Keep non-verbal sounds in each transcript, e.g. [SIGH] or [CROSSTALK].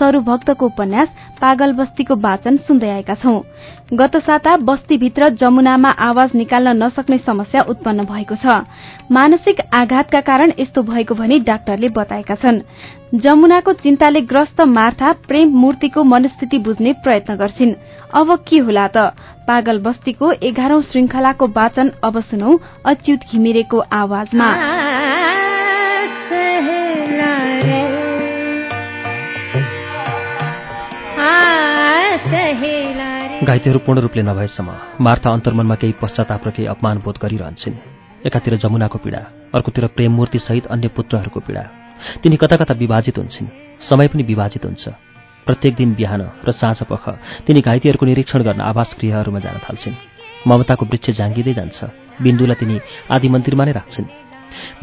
सरूभक्तको उपन्यास पागल बस्तीको वाचन सुन्दै आएका छौं। गत साता बस्तीभित्र जमुनामा आवाज निकाल्न नसक्ने समस्या उत्पन्न भएको छ। मानसिक आघातका कारण यस्तो भएको भनी डाक्टरले बताएका छन्। जमुनाको चिन्ताले ग्रस्त मार्था प्रेम मूर्तिको मनस्थिति बुझ्ने प्रयत्न गर्छिन्। अब के होला त? पागल बस्तीको एघारौं श्रृंखलाको वाचन अब सुनौ अच्युत घिमिरेको आवाजमा। घाइतेहरू पूर्ण रूपले नभएसम्म मार्था अन्तर्मनमा केही पश्चाताप र केही अपमान बोध गरिरहन्छन्। एकातिर जमुनाको पीडा अर्कोतिर प्रेममूर्ति सहित अन्य पुत्रहरूको पीडा। तिनी कता कता विभाजित हुन्छन् समय पनि विभाजित हुन्छ। प्रत्येक दिन बिहान र साँझ पख तिनी घाइतेहरूको निरीक्षण गर्न आवास गृहहरूमा जान थाल्छन्। ममताको वृक्ष झाँगिँदै जान्छ बिन्दुलाई तिनी आदि मन्दिरमा नै राख्छन्।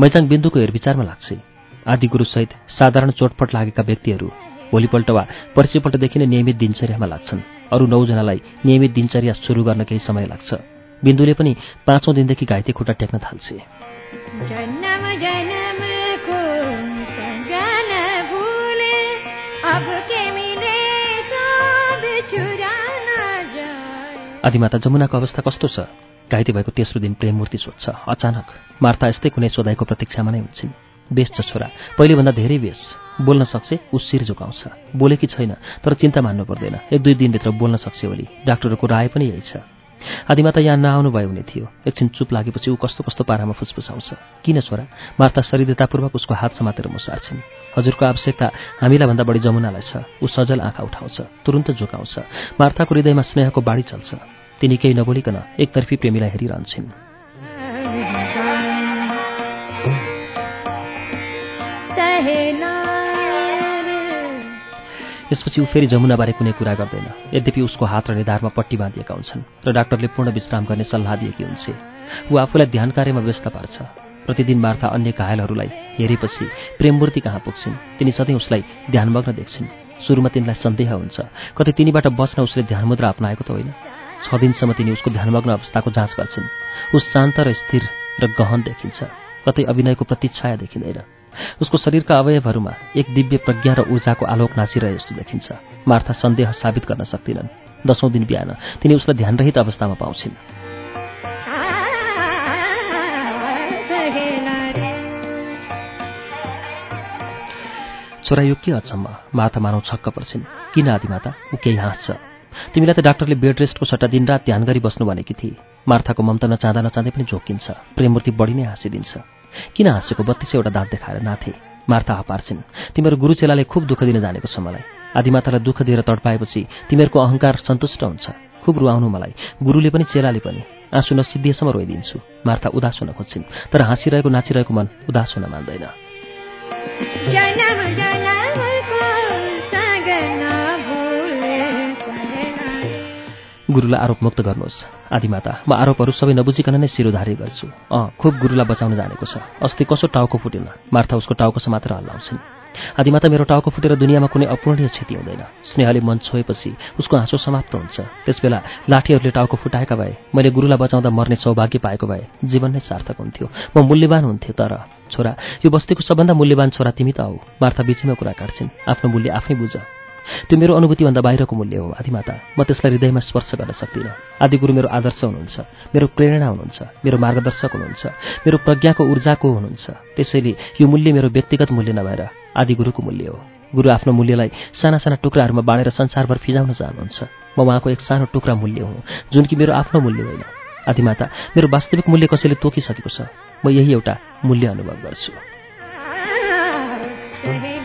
मैचाङ बिन्दुको हेरविचारमा लाग्छ। आदि गुरुसहित साधारण चोटपट लागेका व्यक्तिहरू भोलिपल्ट वा पर्सिपल्टदेखि नै नियमित दिनचर्यामा लाग्छन्। अरू नौजनालाई नियमित दिनचर्या सुरु गर्न केही समय लाग्छ। बिन्दुले पनि पाँचौं दिनदेखि घाइते खुट्टा टेक्न थाल्छे। आदिमाता जमुनाको अवस्था कस्तो छ? घाइते भएको तेस्रो दिन प्रेममूर्ति सोध्छ अचानक मार्था यस्तै कुनै सोधाइको प्रतीक्षामा नै हुन्छन्। बेस छ छोरा पहिलेभन्दा धेरै बेस। बोल्न सक्छ ऊ शिर झुकाउँछ। बोलेकी छैन तर चिन्ता मान्नु पर्दैन। एक दुई दिनभित्र बोल्न सक्छ भोलि डाक्टरहरूको राय पनि यही छ। आदिमाता यहाँ नआउनु भयो हुने थियो। एकछिन चुप लागेपछि ऊ कस्तो कस्तो पारामा फुसफुसाउँछ। किन छोरा? मार्ता सरिदतापूर्वक उसको हात समातेर मुसार्छिन्। हजुरको आवश्यकता हामीलाई भन्दा बढी जमुनालाई छ। ऊ सजल आँखा उठाउँछ तुरन्त झुकाउँछ। मार्थाको हृदयमा स्नेहको बाढी चल्छ। तिनी केही नबोलिकन एकतर्फी प्रेमीलाई हेरिरहन्छन्। यसपछि ऊ फेरि जमुनाबारे कुनै कुरा गर्दैन। यद्यपि उसको हात र निधारमा पट्टी बाँधिएका हुन्छन् र डाक्टरले पूर्ण विश्राम गर्ने सल्लाह दिएकी हुन्छ। ऊ आफूलाई ध्यान कार्यमा व्यस्त पार्छ। प्रतिदिन मार्था अन्य घायलहरूलाई हेरेपछि प्रेममूर्ति कहाँ पुग्छिन्? तिनी सधैँ उसलाई ध्यानमग्न देख्छिन्। सुरुमा तिनलाई सन्देह हुन्छ कतै तिनीबाट बस्न उसले ध्यानमुद्रा अप्नाएको त होइन। छ दिनसम्म तिनी उसको ध्यानमग्न अवस्थाको जाँच गर्छिन्। उस शान्त र स्थिर र गहन देखिन्छ। कतै अभिनयको प्रतिच्छाया देखिँदैन। उसको शरीरका अवयवहरूमा एक दिव्य प्रज्ञा र ऊर्जाको आलोक नाचिरहे जस्तो देखिन्छ। मार्था सन्देह साबित गर्न सक्दिनन्। दशौं दिन बिहान तिनी उसलाई ध्यानरहित अवस्थामा पाउँछिन्। छोरा यो के अचम्म मार्था मानव छक्क पर्छिन्। किन आदिमाता ऊ केही हाँस्छ। तिमीलाई त डाक्टरले बेड रेस्टको सट्टा दिनरात ध्यान गरी बस्नु भनेकी थिए मार्थाको ममता नचाहँदा नचाहँदै पनि झोकिन्छ। प्रेममूर्ति बढी नै हाँसिदिन्छ। किन हाँसेको बत्तीस एउटा दाँत देखाएर नाथे? मार्था हापार्छिन् तिमीहरू गुरुचेलाले खुब दुःख दिन जानेको छ मलाई। आदिमातालाई दुःख दिएर तडपाएपछि तिमीहरूको अहङ्कार सन्तुष्ट हुन्छ। खुब रुवाउनु मलाई। गुरुले पनि चेलाले पनि। आँसु नसिद्धिएसम्म रोइदिन्छु। मार्था उदास हुन खोज्छिन्। तर हाँसिरहेको नाचिरहेको मन उदास हुन मान्दैन। गुरुलाई आरोप मुक्त गर्नुहोस्। आदिमाता म आरोपहरू सबै नबुझिकन नै शिरोधार्य गर्छु। अँ खुब गुरुलाई बचाउन जानेको छ। अस्ति कसो टाउको फुटेन? मार्था उसको टाउको समातेर हल्लाउँछिन्। आदिमाता मेरो टाउको फुटेर दुनियाँमा कुनै अपूर्णीय क्षति हुँदैन। स्नेहले मन छोएपछि उसको हाँसो समाप्त हुन्छ। त्यसबेला लाठीहरूले टाउको फुटाएका भए मैले गुरुलाई बचाउँदा मर्ने सौभाग्य पाएको भए जीवन नै सार्थक हुन्थ्यो। म मूल्यवान हुन्थ्यो तर छोरा यो बस्तीको सबभन्दा मूल्यवान छोरा तिमी त हौ। मार्था बिचैमा कुरा काट्छिन्। आफ्नो मूल्य आफै बुझ। त्यो मेरो अनुभूतिभन्दा बाहिरको मूल्य हो आदिमाता। म त्यसलाई हृदयमा स्पर्श गर्न सक्दिनँ। आदिगुरु मेरो आदर्श हुनुहुन्छ मेरो प्रेरणा हुनुहुन्छ मेरो मार्गदर्शक हुनुहुन्छ मेरो प्रज्ञाको ऊर्जाको हुनुहुन्छ। त्यसैले यो मूल्य मेरो व्यक्तिगत मूल्य नभएर आदिगुरुको मूल्य हो। गुरु आफ्नो मूल्यलाई साना साना टुक्राहरूमा बाँडेर संसारभर फिजाउन चाहनुहुन्छ। म उहाँको एक सानो टुक्रा मूल्य हुँ जुन कि मेरो आफ्नो मूल्य होइन। आदिमाता मेरो वास्तविक मूल्य कसैले तोकिसकेको छ? म यही एउटा मूल्य अनुभव गर्छु। [LAUGHS]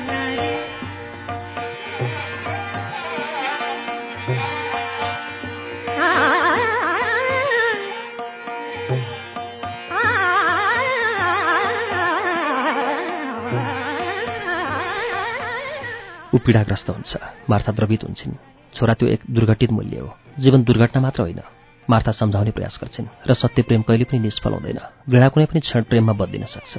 ऊ पीडाग्रस्त हुन्छ। मार्था द्रवित हुन्छन्। छोरा त्यो एक दुर्घटित मूल्य हो। जीवन दुर्घटना मात्र होइन। मार्था सम्झाउने प्रयास गर्छिन् र सत्य प्रेम कहिले पनि निष्फल हुँदैन। घृणा कुनै पनि क्षण प्रेममा बदलिन सक्छ।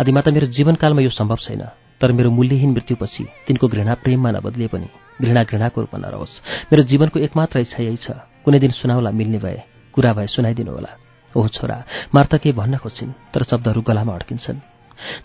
आदिमाता मेरो जीवनकालमा यो सम्भव छैन। तर मेरो मूल्यहीन मृत्युपछि तिनको घृणा प्रेममा नबदलिए पनि घृणा घृणाको रूपमा नरहोस्। मेरो जीवनको एकमात्र इच्छा यही छ। कुनै दिन सुनाउला मिल्ने भए कुरा भए सुनाइदिनु होला। ओह छोरा मार्ता केही भन्न खोज्छिन् तर शब्दहरू गलामा अड्किन्छन्।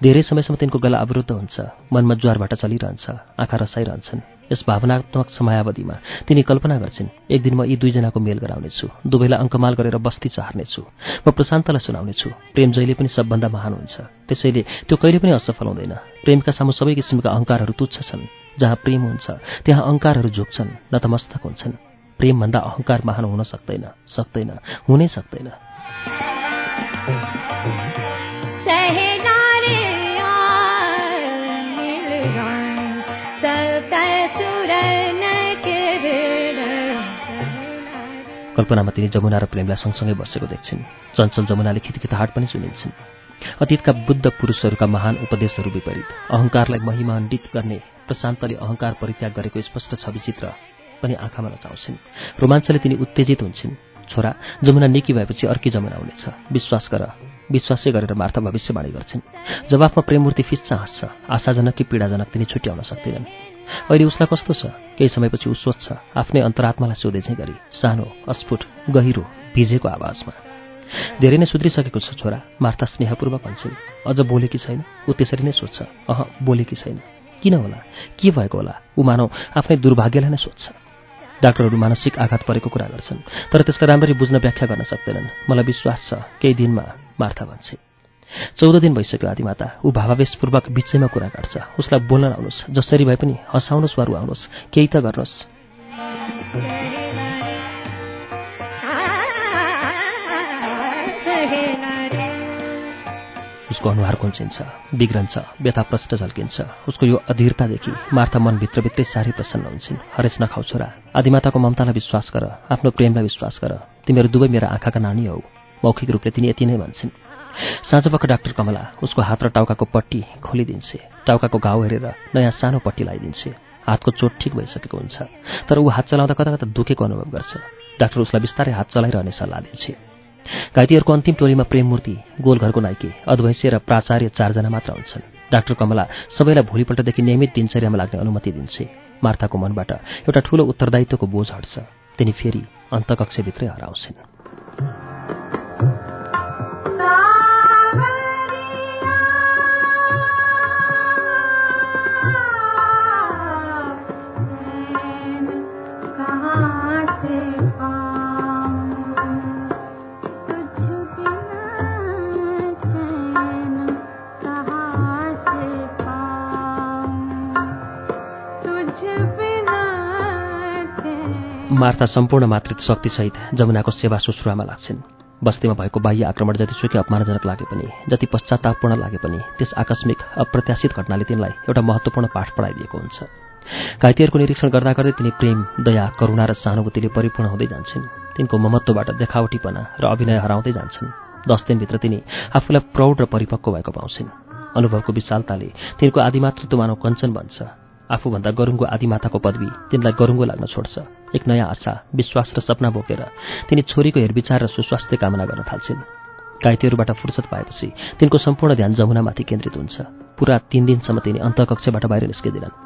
धेरै समयसम्म तिनको गला अवरुद्ध हुन्छ मनमा ज्वारबाट चलिरहन्छ आँखा रसाइरहन्छन्। यस भावनात्मक समयावधिमा तिनी कल्पना गर्छिन् एक दिन म यी दुईजनाको मेल गराउनेछु दुवैलाई अङ्कमाल गरेर बस्ती चहार्नेछु। म प्रशान्तलाई सुनाउनेछु प्रेम जहिले पनि सबभन्दा महान हुन्छ। त्यसैले त्यो कहिले पनि असफल हुँदैन। प्रेमका सामु सबै किसिमका अहङ्कारहरू तुच्छ छन्। जहाँ प्रेम हुन्छ त्यहाँ अहङ्कारहरू झुक्छन् नतमस्तक हुन्छन्। प्रेमभन्दा अहङ्कार महान हुन सक्दैन सक्दैन हुनै सक्दैन। कल्पनामा तिनी जमुना र प्रेमलाई सँगसँगै बसेको देख्छिन्। चञ्चल जमुनाले खितखिताहाट पनि सुनिन्छन्। अतीतका बुद्ध पुरुषहरूका महान उपदेशहरू विपरीत अहङ्कारलाई महिमाण्डित गर्ने प्रशान्तले अहङ्कार परित्याग गरेको स्पष्ट छविचित्र पनि आँखामा नचाउँछिन्। रोमाञ्चले तिनी उत्तेजित हुन्छन्। छोरा जमुना निकी भएपछि अर्की जमुना हुनेछ। विश्वास गर विश्वासै गरेर मार्था भविष्यवाणी गर्छिन्। जवाफमा प्रेममूर्ति फिस्सा हाँस्छ। आशाजनक कि पीडाजनक तिनी छुट्याउन सक्दैनन्। अहिले उसलाई कस्तो छ? केही समयपछि ऊ सोध्छ आफ्नै अन्तरात्मालाई सोधे चाहिँ गरी सानो अस्फुट गहिरो भिजेको आवाजमा। धेरै नै सुध्रिसकेको छ छोरा मार्था स्नेहपूर्वक भन्छन्। अझ बोलेकी छैन? ऊ त्यसरी नै सोध्छ। अह बोलेकी छैन? किन होला? के भएको होला? ऊ मानव आफ्नै दुर्भाग्यलाई नै सोध्छ। डाक्टरहरू मानसिक आघात परेको कुरा गर्छन् तर त्यसलाई राम्ररी बुझ्न व्याख्या गर्न सक्दैनन्। मलाई विश्वास छ केही दिनमा मार्था भन्छे चौध दिन भइसक्यो आदिमाता ऊ भावावेशपूर्वक बिचैमा कुरा काट्छ उसलाई बोल्न लाउनुहोस् जसरी भए पनि हँसाउनुहोस् वा रुवाउनुहोस् केही त गर्नुहोस् उसको अनुहार कुन्चिन्छ बिग्रन्छ व्यथा प्रष्ट झल्किन्छ। उसको यो अधीरतादेखि मार्था मनभित्रभित्रै साह्रै प्रसन्न हुन्छन्। हरेस नखाउ छोरा। आदिमाताको ममतालाई विश्वास गर। आफ्नो प्रेमलाई विश्वास गर। तिमीहरू दुवै मेरा आँखाका नानी हौ। मौखिक रूपले तिनी यति नै भन्छन्। साँझपख डाक्टर कमला उसको हात र टाउकाको पट्टी खोलिदिन्छे। टाउकाको घाउ हेरेर नयाँ सानो पट्टी लगाइदिन्छे हातको चोट ठिक भइसकेको हुन्छ तर ऊ हात चलाउँदा कता कता दुखेको अनुभव गर्छ। डाक्टर उसलाई बिस्तारै हात चलाइरहने सल्लाह दिन्छे। घाइतेहरूको अन्तिम टोलीमा प्रेममूर्ति गोलघरको नाइके अद्वैश्य र प्राचार्य चारजना मात्र हुन्छन्। डाक्टर कमला सबैलाई भोलिपल्टदेखि नियमित दिनचर्यामा लाग्ने अनुमति दिन्छे। मार्थाको मनबाट एउटा ठूलो उत्तरदायित्वको बोझ हट्छ। तिनी फेरि अन्तकक्षभित्रै हराउँछिन्। मार्था सम्पूर्ण मातृत्व शक्तिसहित जमुनाको सेवा सुश्रुवामा लाग्छन्। बस्तीमा भएको बाह्य आक्रमण जतिसुकै अपमानजनक लागे पनि जति पश्चातापपूर्ण लागे पनि त्यस आकस्मिक अप्रत्याशित घटनाले तिनलाई एउटा महत्त्वपूर्ण पाठ पढाइदिएको हुन्छ। घाइतेहरूको निरीक्षण गर्दा गर्दै तिनी प्रेम दया करुणा र सहानुभूतिले परिपूर्ण हुँदै जान्छन्। तिनको ममत्वबाट देखावटीपना र अभिनय हराउँदै जान्छन्। दस दिनभित्र तिनी आफूलाई प्रौढ र परिपक्व भएको पाउँछन्। अनुभवको विशालताले तिनको आदिमातृत्व मानव कञ्चन बन्छ। आफूभन्दा गरुङको आदिमाताको पदवी तिनलाई गरुङ्गो लाग्न छोड्छ। एक नयाँ आशा विश्वास र सपना बोकेर तिनी छोरीको हेरविचार र सुस्वास्थ्य कामना गर्न थाल्छिन्। घाइतेहरूबाट फुर्सद पाएपछि तिनको सम्पूर्ण ध्यान जमुनामाथि केन्द्रित हुन्छ। पुरा तीन दिनसम्म तिनी अन्तकक्षबाट बाहिर निस्किँदैनन्।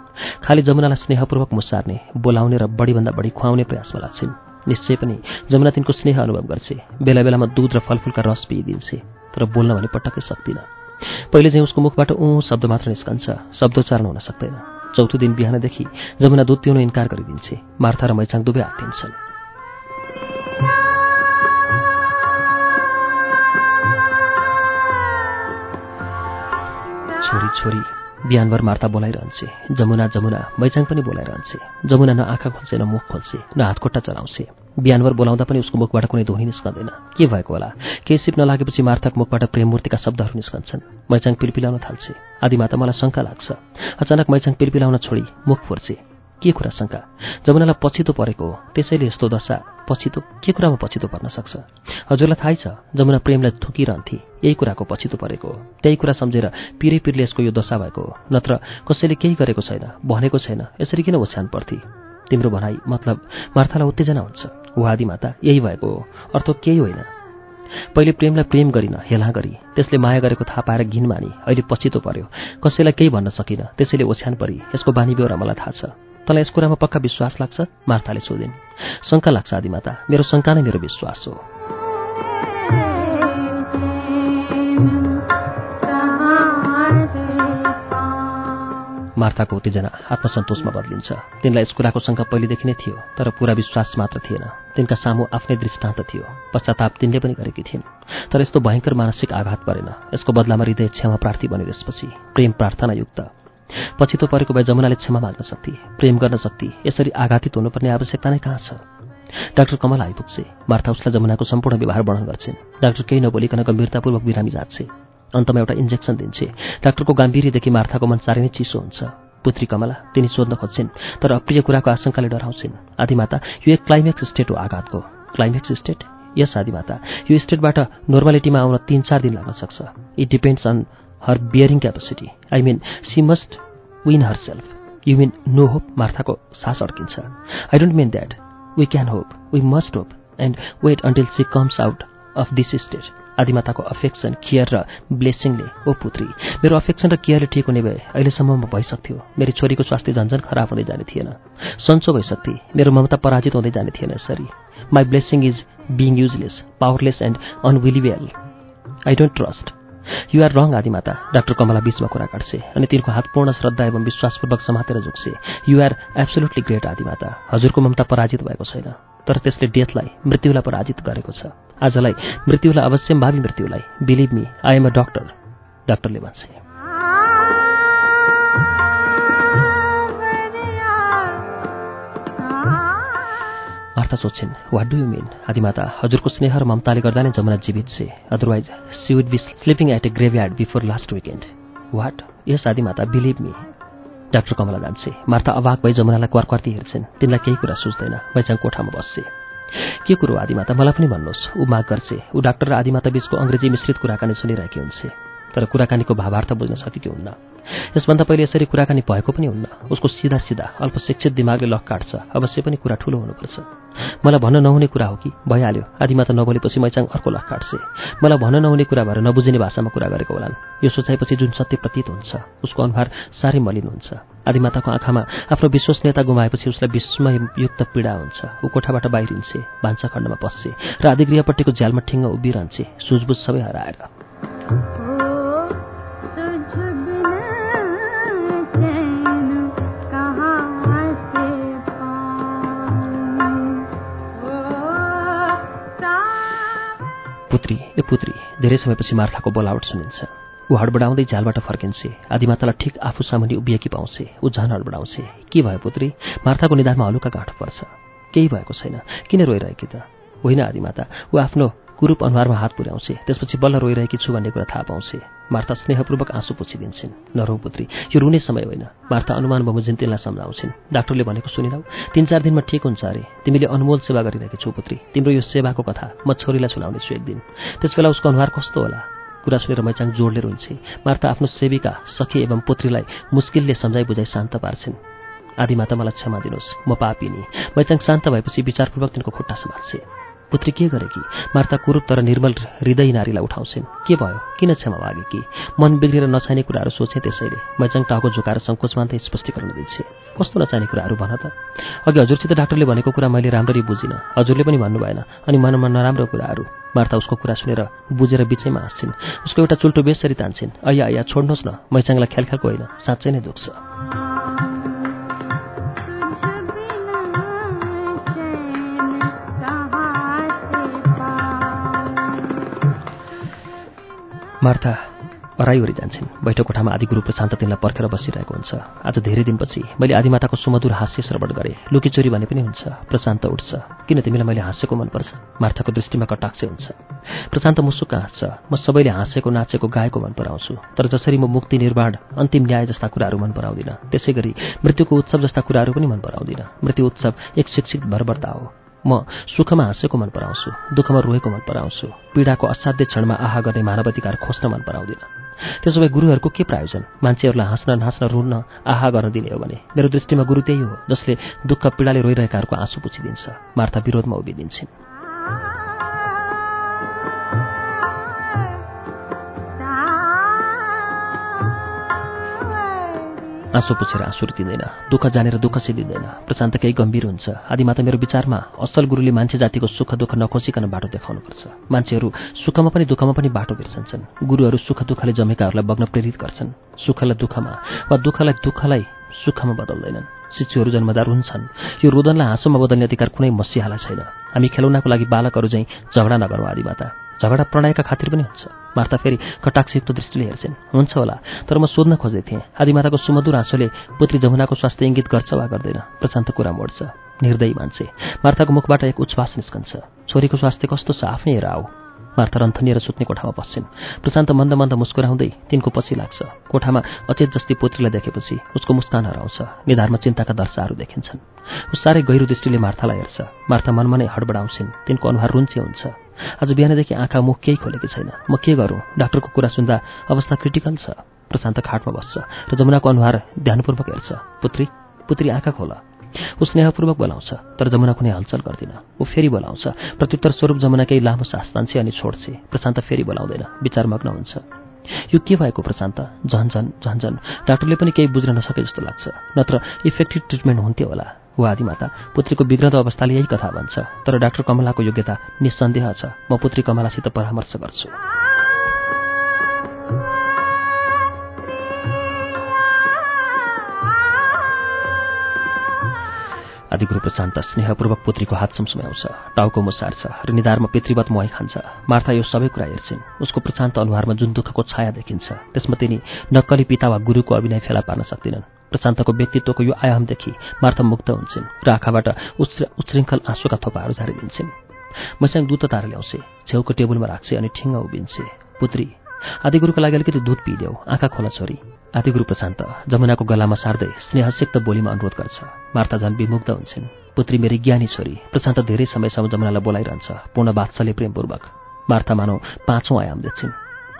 खालि जमुनालाई स्नेहपूर्वक मुसार्ने बोलाउने र बढीभन्दा बढी खुवाउने प्रयासमा लाग्छिन्। निश्चय पनि जमुना तिनको स्नेह अनुभव गर्छे। बेला बेलामा दुध र फलफुलका रस पिइदिन्छे तर बोल्न भने पटक्कै सक्दिनँ। पहिले चाहिँ उसको मुखबाट ऊ शब्द मात्र निस्कन्छ। शब्दोच्चारण हुन सक्दैन। चौथो दिन बिहानदेखि जमुना दुध पिउन इन्कार गरिदिन्छे। मार्था र मैचाङ दुवै आत्तिन्छन् छोरी छोरी बिहानभर मार्ता बोलाइरहन्छे। जमुना जमुना मैचाङ पनि बोलाइरहन्छे। जमुना न आँखा खोल्छे न मुख खोल्छे न हातखुट्टा चलाउँछे। बिहानभर बोलाउँदा पनि उसको मुखबाट कुनै ध्वनि निस्कँदैन। के भएको होला? केही सिप नलागेपछि मार्थाको मुखबाट प्रेममूर्तिका शब्दहरू निस्कन्छन्। मैचाङ पिलपिलाउन थाल्छे। आदिमाता मलाई शङ्का लाग्छ। अचानक मैचाङ पिलपिलाउन छोडी मुख फुर्छे के कुरा शङ्का? जमुनालाई पछितो परेको हो। त्यसैले यस्तो दशा पछितो के कुरामा पछितो पर्न सक्छ? हजुरलाई थाहै छ जमुना प्रेमलाई थुकिरहन्थे। यही कुराको पछितो परेको हो। त्यही कुरा सम्झेर पिरै पिरले यसको यो दशा भएको हो। नत्र कसैले केही गरेको छैन भनेको छैन। यसरी किन ओछ्यान पर्थे? तिम्रो भनाइ मतलब मार्थालाई उत्तेजना हुन्छ। हो आदिमाता यही भएको हो। अर्थ केही होइन। पहिले प्रेमलाई प्रेम गरिन हेला गरी। त्यसले माया गरेको थाहा पाएर घिन मानी। अहिले पछितो पर्यो। कसैलाई केही भन्न सकिन। त्यसैले ओछ्यान परी। यसको बानी बेहोरा मलाई थाहा छ। तँलाई यस कुरामा पक्का विश्वास लाग्छ? मार्थाले सोधिन्। शङ्का लाग्छ आदिमाता। मेरो शङ्का नै मेरो विश्वास हो। मार्थाको उत्तेजना आत्मसन्तोषमा बदलिन्छ। तिनलाई यस कुराको शङ्का पहिलेदेखि नै थियो तर पुरा विश्वास मात्र थिएन। तिनका सामु आफ्नै दृष्टान्त थियो। पश्चाताप तिनले पनि गरेकी थिइन्। तर यस्तो भयङ्कर मानसिक आघात परेन। यसको बदलामा हृदय क्षमा प्रार्थी बन्यो त्यसपछि प्रेम प्रार्थनायुक्त पछितो परेको भए जमुनाले क्षमा माग्न सक्थे प्रेम गर्न सक्थे। यसरी आघातित हुनुपर्ने आवश्यकता नै कहाँ छ? डाक्टर कमल आइपुग्छे। मार्था उसलाई जमुनाको सम्पूर्ण व्यवहार वर्णन गर्छिन्। डाक्टर केही नबोलिकन गम्भीरतापूर्वक बिरामी जान्छे अन्तमा एउटा इन्जेक्सन दिन्छे। डाक्टरको गाम्भीर्यदेखि मार्थाको मन साह्रै नै चिसो हुन्छ। पुत्री कमला तिनी सोध्न खोज्छिन् तर अप्रिय कुराको आशंकाले डराउँछिन्। आदिमाता यो एक क्लाइमेक्स स्टेट हो आघातको। Climax state? यस आदिमाता यो स्टेटबाट नोर्मालिटीमा आउन तिन चार दिन लाग्न सक्छ। It depends on her bearing capacity I mean she must win herself you mean no hope मार्थाको सास अड्किन्छ। I don't mean that we can hope we must hope and wait until she comes out of this state आदिमाताको affection care र ब्लेसिङले। ओ पुत्री मेरो affection र केयरले ठिक हुने भए अहिलेसम्म भइसक्थ्यो। मेरो छोरीको स्वास्थ्य झन्झन खराब हुँदै जाने थिएन। सन्चो भइसक्थे। मेरो ममता पराजित हुँदै जाने थिएन यसरी। My blessing is being useless powerless and unbelievable I don't trust you are wrong Adimata. Doctor Kamala बीचमा कुरा काट्छे अनि तिनको हात पूर्ण श्रद्धा एवं विश्वासपूर्वक समातेर झुक्छे you are absolutely great Adimata. हजुरको ममता पराजित भएको छैन। तर त्यसले डेथलाई मृत्युलाई पराजित गरेको छ। आजलाई मृत्युलाई अवश्य भावी मृत्युलाई believe me I am a doctor डाक्टरले भन्छ। Martha सोध्छिन् what do you mean Adimata हजुरको स्नेह र ममताले गर्दा नै जमुना जीवित छे। Otherwise she would be sleeping at a graveyard before last weekend what yes Adimata believe me doctor Kamala जान्छे Martha अभाग भई जमुनालाई क्वारक्वार्ती हेर्छन्। तिनलाई केही कुरा सुझ्दैन मैचाङ कोठामा बस्छे। के कुरो आदिमाता मलाई पनि भन्नुहोस्। ऊ माग गर्छे। ऊ डाक्टर र आदिमाता बीचको अङ्ग्रेजी मिश्रित कुराकानी सुनिरहेकी हुन्छे। तर कुराकानीको भावार्थ बुझ्न सकेकी हुन्न। यसभन्दा पहिले यसरी कुराकानी भएको पनि हुन्न। उसको सिधा सिधा अल्पशिक्षित दिमागले लक काट्छ। अवश्य पनि कुरा ठुलो हुनुपर्छ। मलाई भन्न नहुने कुरा हो कि? भइहाल्यो। आदिमाता नबोलेपछि मैचाङ अर्को लक काट्छे। मलाई भन्न नहुने कुरा भएर नबुझिने भाषामा कुरा गरेको होलान्। यो सोचाइपछि जुन सत्य प्रतीत हुन्छ उसको अनुहार साह्रै मलिन हुन्छ। आदिमाताको आँखामा आफ्नो विश्वसनीयता गुमाएपछि उसलाई विस्मययुक्त पीडा हुन्छ। ऊ कोठाबाट बाहिरिन्छे भान्सा खण्डमा पस्छे र आदिगृहपट्टिको झ्यालमा ठिङ्ग उभिरहन्छे। सुझबुझ सबै हराएर। पुत्री ए पुत्री धेरै समयपछि मार्थाको बोलावट सुनिन्छ। ऊ हडबडाउँदै झ्यालबाट फर्किन्छे। आदिमातालाई ठिक आफू सामुनि उभिएकी पाउँछे। ऊ झन हडबडाउँछे के भयो पुत्री? मार्थाको निधारमा हलुका गाँठो पर्छ। केही भएको छैन। किन रोइरहेकी त? होइन आदिमाता ऊ आफ्नो कुरूप अनुहारमा हात पुर्याउँछे। त्यसपछि बल्ल रोइरहेकी छु भन्ने कुरा थाहा पाउँछे। मार्था स्नेहपूर्वक आँसु पुछिदिन्छन्। नरौ पुत्री यो रुने समय होइन। मार्था अनुमान बमोजिन तिनलाई सम्झाउँछिन्। डाक्टरले भनेको सुनिनौ तिन चार दिनमा ठिक हुन्छ अरे। तिमीले अनमोल सेवा गरिरहेकी छौ पुत्री। तिम्रो यो सेवाको कथा म छोरीलाई सुनाउनेछु एक दिन त्यसबेला उसको अनुहार कस्तो होला? कुरा सुनेर मैचाङ जोडले रुन्छे मार्था आफ्नो सेविका सखी एवं पुत्रीलाई मुस्किलले सम्झाइ बुझाइ शान्त पार्छिन्। आदिमाता मलाई क्षमा दिनुहोस्। म पापिनी मैचाङ शान्त भएपछि विचारपूर्वक तिनको खुट्टा समात्छे पुत्री के गरेकी मार्ता कुरूप तर निर्मल हृदय नारीलाई उठाउँछिन्। के भयो? किन क्षमा मागे कि? मन बिग्रेर नचाहिने कुराहरू सोचे त्यसैले मैचाङ टाउको झुकाएर सङ्कोच मान्दै स्पष्टीकरण दिन्छे। कस्तो नचाहिने कुराहरू भन त? अघि हजुरसित डाक्टरले भनेको कुरा मैले राम्ररी बुझिनँ। हजुरले पनि भन्नु भएन। अनि मनमा नराम्रो कुराहरू। मार्ता उसको कुरा सुनेर बुझेर बिचैमा हाँस्छिन्। उसको एउटा चुल्टो बेसरी तान्छिन्। अया अया छोड्नुहोस् न। मैचाङलाई ख्याल ख्यालको होइन। साँच्चै नै दुख्छ। मार्था अराइवरी जान्छन्। बैठक कोठामा आदि गुरु प्रशान्त तिनलाई पर्खेर बसिरहेको हुन्छ। आज धेरै दिनपछि मैले आदिमाताको सुमधुर हास्य श्रवण गरेँ। लुकीचोरी भने पनि हुन्छ। प्रशान्त उठ्छ। किन तिमीलाई मैले हाँसेको मनपर्छ? मार्थाको दृष्टिमा कटाक्ष हुन्छ। प्रशान्त मुसुक हाँस्छ। म सबैले हाँसेको नाचेको गाएको मन पराउँछु तर जसरी म मुक्ति निर्माण अन्तिम न्याय जस्ता कुराहरू मन पराउँदिनँ त्यसै गरी मृत्युको उत्सव जस्ता कुराहरू पनि मन पराउँदिनँ मृत्यु उत्सव एक शिक्षित भरबर्ता हो। म सुखमा हाँसेको मन पराउँछु दुःखमा रोएको मन पराउँछु पीडाको असाध्य क्षणमा आहा गर्ने मानव अधिकार खोज्न मन पराउँदिनँ। त्यसो भए गुरुहरूको के प्रयोजन? मान्छेहरूलाई हाँस्न नाच्न रुन्न आहा गर्न दिने हो भने? मेरो दृष्टिमा गुरु त्यही हो जसले दुःख पीडाले रोइरहेकाहरूको आँसु पुछिदिन्छ मार्था विरोधमा उभिदिन्छन्। आँसु पुछेर आँसु दिँदैन दुःख जानेर दुःख सिद्धिँदैन। प्रशान्त केही गम्भीर हुन्छ। आदिमाता मेरो विचारमा असल गुरुले मान्छे जातिको सुख दुःख नखोसिकन बाटो देखाउनुपर्छ। मान्छेहरू सुखमा पनि दुःखमा पनि बाटो बिर्सन्छन्। गुरुहरू सुख दुःखले जमेकाहरूलाई बग्न प्रेरित गर्छन्। सुखलाई दुःखमा वा दुःखलाई दुःखलाई सुखमा बदल्दैनन्। शिशुहरू जन्मदार हुन्छन्। यो रोदनलाई हाँसोमा बदल्ने अधिकार कुनै मसिहाला छैन। हामी खेलौनाको लागि बालकहरू चाहिँ झगडा नगरौँ आदिमाता। झगडा प्रणयका खातिर पनि हुन्छ। मार्ता फेरि कटाक्षयुक्त दृष्टिले हेर्छन्। हुन्छ होला तर म सोध्न खोज्दै थिएँ। आदिमाताको सुमधुर आँसुले पुत्री जमुनाको स्वास्थ्य इङ्गित गर्छ वा गर्दैन? प्रशान्त कुरा मोड्छ। निर्दयी मान्छे मार्थाको मुखबाट एक उच्छ्वास निस्कन्छ। छोरीको स्वास्थ्य कस्तो छ? आफ्नै हेर आऊ। मार्था रन्थनिएर सुत्ने कोठामा बस्छिन्। प्रशान्त मन्द मन्द मुस्कुराउँदै तिनको पछि लाग्छ। कोठामा अचेत जस्ती पुत्रीलाई देखेपछि उसको मुस्कान हराउँछ। निधारमा चिन्ताका दर्शाहरू देखिन्छन्। उस साह्रै गहिरो दृष्टिले मार्थालाई हेर्छ। मार्था मनमा नै हडबडाउँछिन्। तिनको अनुहार रुन्चे हुन्छ। आज बिहानदेखि आँखा मुख केही खोलेकी छैन। म के गरौँ? डाक्टरको कुरा सुन्दा अवस्था क्रिटिकल छ। प्रशान्त खाटमा बस्छ र जमुनाको अनुहार ध्यानपूर्वक हेर्छ। पुत्री पुत्री आँखा खोल। ऊ स्नेहपूर्वक बोलाउँछ तर जमुना कुनै हलचल गर्दिन। ऊ फेरि बोलाउँछ प्रत्युत्तर स्वरूप जमुना केही लामो सास तान्छे अनि छोड्छे प्रशान्त फेरि बोलाउँदैन विचारमग्न हुन्छ। यो के भएको प्रशान्त? झन झन झन झन। डाक्टरले पनि केही बुझ्न नसके जस्तो लाग्छ। नत्र इफेक्टिभ ट्रिटमेन्ट हुन्थ्यो होला। हो आदिमाता पुत्रीको बिग्रदो अवस्थाले यही कथा भन्छ। तर डाक्टर कमलाको योग्यता निसन्देह छ। म पुत्री कमलासित परामर्श गर्छु। आदिगुरु प्रशान्त स्नेहपूर्वक पुत्रीको हात सुमसुम्याउँछ टाउको मुसार्छ र निधारमा पितृवत मुहाई खान्छ। मार्था यो सबै कुरा हेर्छिन्। उसको प्रशान्त अनुहारमा जुन दुःखको छाया देखिन्छ त्यसमा तिनी नक्कली पिता वा गुरुको अभिनय फेला पार्न सक्दिनन्। प्रशान्तको व्यक्तित्वको यो आयामदेखि मार्था मुक्त हुन्छन् र आँखाबाट उच्छृङ्खल आँसुका थोपाहरू झारिदिन्छन्। मसँग दुध तारा ल्याउँछे छेउको टेबलमा राख्छे अनि ठिङ्ग उभिन्छे। पुत्री आदिगुरुको लागि अलिकति दुध पिइदेऊ आँखा खोला छोरी। आदिगुरु प्रशान्त जमुनाको गलामा सार्दै स्नेहसिक्त बोलीमा अनुरोध गर्छ। मार्ता झन् विमुग्ध हुन्छन्। पुत्री मेरी ज्ञानी छोरी प्रशान्त धेरै समयसम्म जमुनालाई बोलाइरहन्छ। पूर्ण बात्सल्य प्रेमपूर्वक। मार्था मानौ पाँचौँ आयाम देख्छिन्।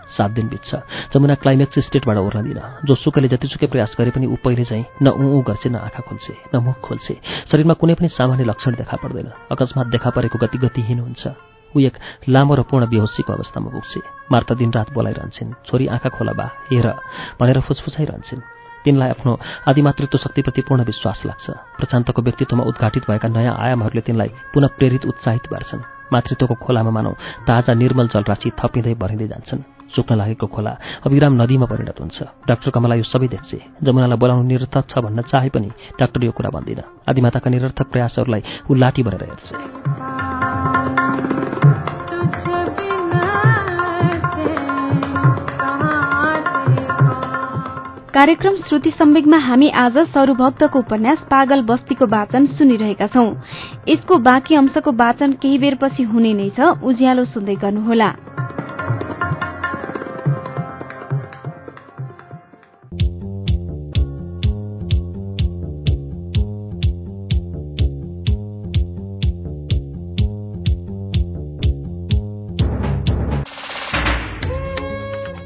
सात दिन बित्छ। जमुना क्लाइमेक्स स्टेटबाट ओर्न दिन। जो सुकले जतिसुकै प्रयास गरे पनि ऊ पहिले चाहिँ न ऊ गर्छे न आँखा खोल्छे न मुख खोल्छे। शरीरमा कुनै पनि सामान्य लक्षण देखा पर्दैन। अकस्मात देखा परेको गति गतिहीन हुन्छ। ऊ एक लामो र पूर्ण बेहोसीको अवस्थामा पुग्छे मार्ता दिनरात बोलाइरहन्छन् छोरी आँखा खोला बा हेर भनेर फुसफुसाइरहन्छन्। तिनलाई आफ्नो आदिमातृत्व शक्तिप्रति पूर्ण विश्वास लाग्छ। प्रशान्तको व्यक्तित्वमा उद्घाटित भएका नयाँ आयामहरूले तिनलाई पुनः प्रेरित उत्साहित पार्छन् मातृत्वको खोलामा मानौ ताजा निर्मल जलराशि थपिँदै भरिँदै जान्छन्। सुक्न लागेको खोला अविराम नदीमा परिणत हुन्छ। डाक्टर कमला यो सबै देख्छे। जमुनालाई बोलाउनु निरर्थक छ भन्न चाहे पनि डाक्टर यो कुरा भन्दिन। आदिमाताका निरर्थक प्रयासहरूलाई ऊ लाठी भनेर हेर्छ। कार्यक्रम श्रुति सम्वेकमा हामी आज सरूभक्तको उपन्यास पागल बस्तीको वाचन सुनिरहेका छौं। यसको बाँकी अंशको वाचन केही बेरपछि हुने नै छ उज्यालो सुन्दै गर्नुहोला।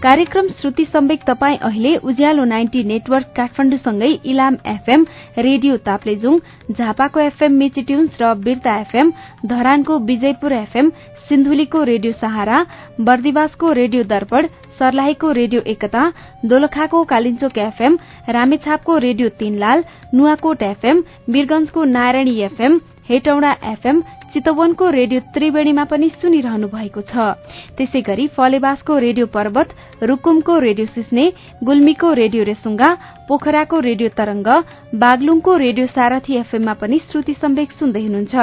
कार्यक्रम श्रुति सम्वेक तपाई अहिले उज्यालो नाइन्टी नेटवर्क काठमाडौँसँगै इलाम एफएम रेडियो ताप्लेजुङ झापाको एफएम मेचिट्युन्स र बिर्ता एफएम धरानको विजयपुर एफएम सिन्धुलीको रेडियो सहारा बर्दिवासको रेडियो दर्पण सर्लाहीको रेडियो एकता दोलखाको कालिचोक एफएम रामेछापको रेडियो तीनलाल नुवाकोट एफएम वीरगंजको नारायणी एफएम हेटौडा एफएम चितवनको रेडियो त्रिवेणीमा पनि सुनिरहनु भएको छ। त्यसै गरी फलेवासको रेडियो पर्वत रूकुमको रेडियो सिस्ने गुल्मीको रेडियो रेसुङ्गा पोखराको रेडियो तरंग बागलुङको रेडियो सारथी एफएममा पनि श्रुति सम्वेक सुन्दै हुनुहुन्छ।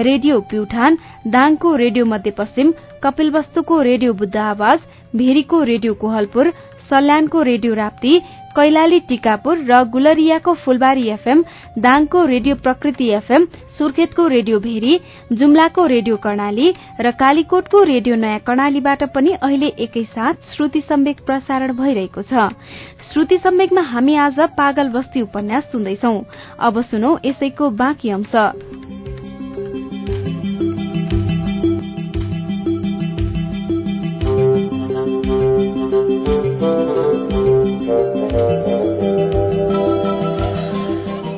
रेडियो प्युठान दाङको रेडियो मध्यपश्चिम कपिलवस्तुको रेडियो बुद्ध आवाज भेरीको रेडियो कोहलपुर सल्यानको रेडियो राप्ती कैलाली टिकापुर र गुलरियाको फुलबारी एफएम दाङको रेडियो प्रकृति एफएम सुर्खेतको रेडियो भेरी जुम्लाको रेडियो कर्णाली र कालीकोटको रेडियो नयाँ कर्णालीबाट पनि अहिले एकैसाथ श्रुति सम्वेक प्रसारण भइरहेको छ। श्रुति सम्वेकमा हामी आज पागल बस्ती उपन्यास सुन्दैछौ। अब सुनौ यसैको बाँकी अंश।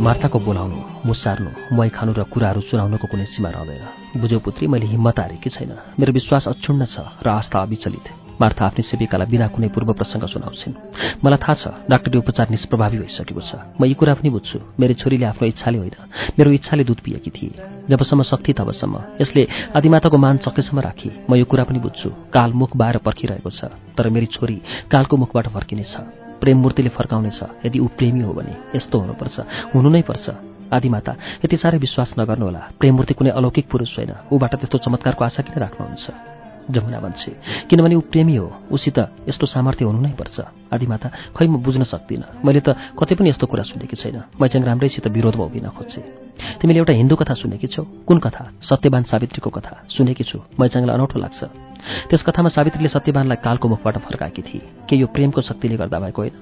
आदिमाताको बोलाउनु मुसार्नु मै खानु र कुराहरू सुनाउनुको कुनै सीमा रहँदैन। बुझ्यौ पुत्री मैले हिम्मत हारेकी छैन। मेरो विश्वास अक्षुण्ण छ र आस्था अविचलित। मार्था आफ्नै सेविकालाई बिना कुनै पूर्व प्रसङ्ग सुनाउँछिन्। मलाई थाहा छ डाक्टरी उपचार निष्प्रभावी भइसकेको छ। म यी कुरा पनि बुझ्छु। मेरो छोरीले आफ्नो इच्छाले होइन। मेरो इच्छाले दुध पिएकी थिए। जबसम्म शक्ति तबसम्म। यसले आदिमाताको मान सकेसम्म राखी। म यो कुरा पनि बुझ्छु। काल मुख बाएर पर्खिरहेको छ तर मेरी छोरी कालको मुखबाट फर्किनेछ। प्रेम मूर्तिले फर्काउनेछ। यदि ऊ प्रेमी हो भने यस्तो हुनुपर्छ हुनु नै पर्छ। आदिमाता यति साह्रै विश्वास नगर्नुहोला। प्रेममूर्ति कुनै अलौकिक पुरुष होइन ऊबाट त्यस्तो चमत्कारको आशा किन राख्नुहुन्छ? जमुना भन्छे किनभने ऊ प्रेमी हो। उसित यस्तो सामर्थ्य हुनु नै पर्छ। आदिमाता खै म बुझ्न सक्दिनँ। मैले त कतै पनि यस्तो कुरा सुनेकी छैन। मैचाङ राम्रैसित विरोधमा उभिन खोज्छे। तिमीले एउटा हिन्दू कथा सुनेकी छौ? कुन कथा? सत्यवान सावित्रीको कथा। सुनेकी छु। मैचाङलाई अनौठो लाग्छ। त्यस कथामा सावित्रीले सत्यवानलाई कालको मुखबाट फर्काएकी थिए। के यो प्रेमको शक्तिले गर्दा भएको होइन?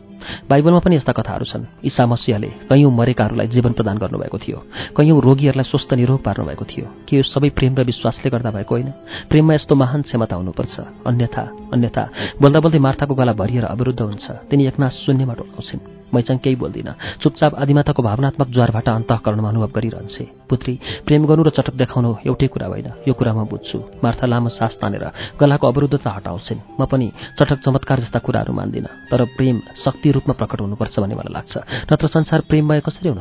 बाइबलमा पनि यस्ता कथाहरू छन्। ईसा मसिहले कैयौँ मरेकाहरूलाई जीवन प्रदान गर्नुभएको थियो। कैयौँ रोगीहरूलाई स्वस्थ निरोग पार्नुभएको थियो। के यो सबै प्रेम र विश्वासले गर्दा भएको होइन? प्रेममा यस्तो महान क्षमता हुनुपर्छ। अन्यथा अन्यथा बोल्दा बोल्दै मार्थाको गला भरिएर अवरुद्ध हुन्छ। तिनी एकनाश शून्यमा डोलाउँछिन् मैचाङ केही बोल्दिनँ चुपचाप आदिमाताको भावनात्मक ज्वारबाट अन्तःकरणमा अनुभव गरिरहन्छे पुत्री प्रेम गर्नु र चटक देखाउनु एउटै कुरा होइन यो कुरा म बुझ्छु मार्था लामो सास तानेर गलाको अवरुद्धता हटाउँछिन् म पनि चटक चमत्कार जस्ता कुराहरू मान्दिनँ तर प्रेम शक्ति रूपमा प्रकट हुनुपर्छ भन्ने मलाई लाग्छ नत्र संसार प्रेममय कसरी हुन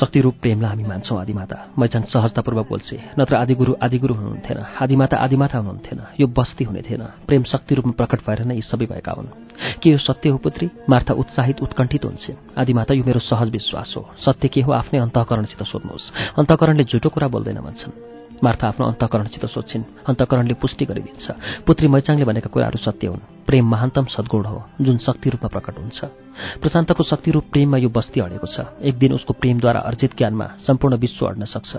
शक्तिरूप प्रेमलाई हामी मान्छौँ आदिमाता। मैचान सहजतापूर्वक बोल्छे। नत्र आदिगुरु आदिगुरु हुनुहुन्थेन। आदिमाता आदिमाता हुनुहुन्थेन। यो बस्ती हुने थिएन। प्रेम शक्ति रूपमा प्रकट भएर नै यी सबै भएका हुन्। के यो सत्य हो पुत्री? मार्था उत्साहित उत्कण्ठित हुन्छ आदिमाता यो मेरो सहज विश्वास हो। सत्य के हो आफ्नै अन्तःकरणसित सोध्नुहोस्। अन्तःकरणले झुटो कुरा बोल्दैन भन्छन्। मार्था आफ्नो अन्तकरणसित सोध्छिन्। अन्तकरणले पुष्टि गरिदिन्छ। पुत्री मैचाङले भनेका कुराहरू सत्य हुन्। प्रेम महान्तम सद्गुण हो जुन शक्ति रूपमा प्रकट हुन्छ प्रशान्तको शक्तिरूप प्रेममा यो बस्ती अडेको छ एक दिन उसको प्रेमद्वारा अर्जित ज्ञानमा सम्पूर्ण विश्व अड्न सक्छ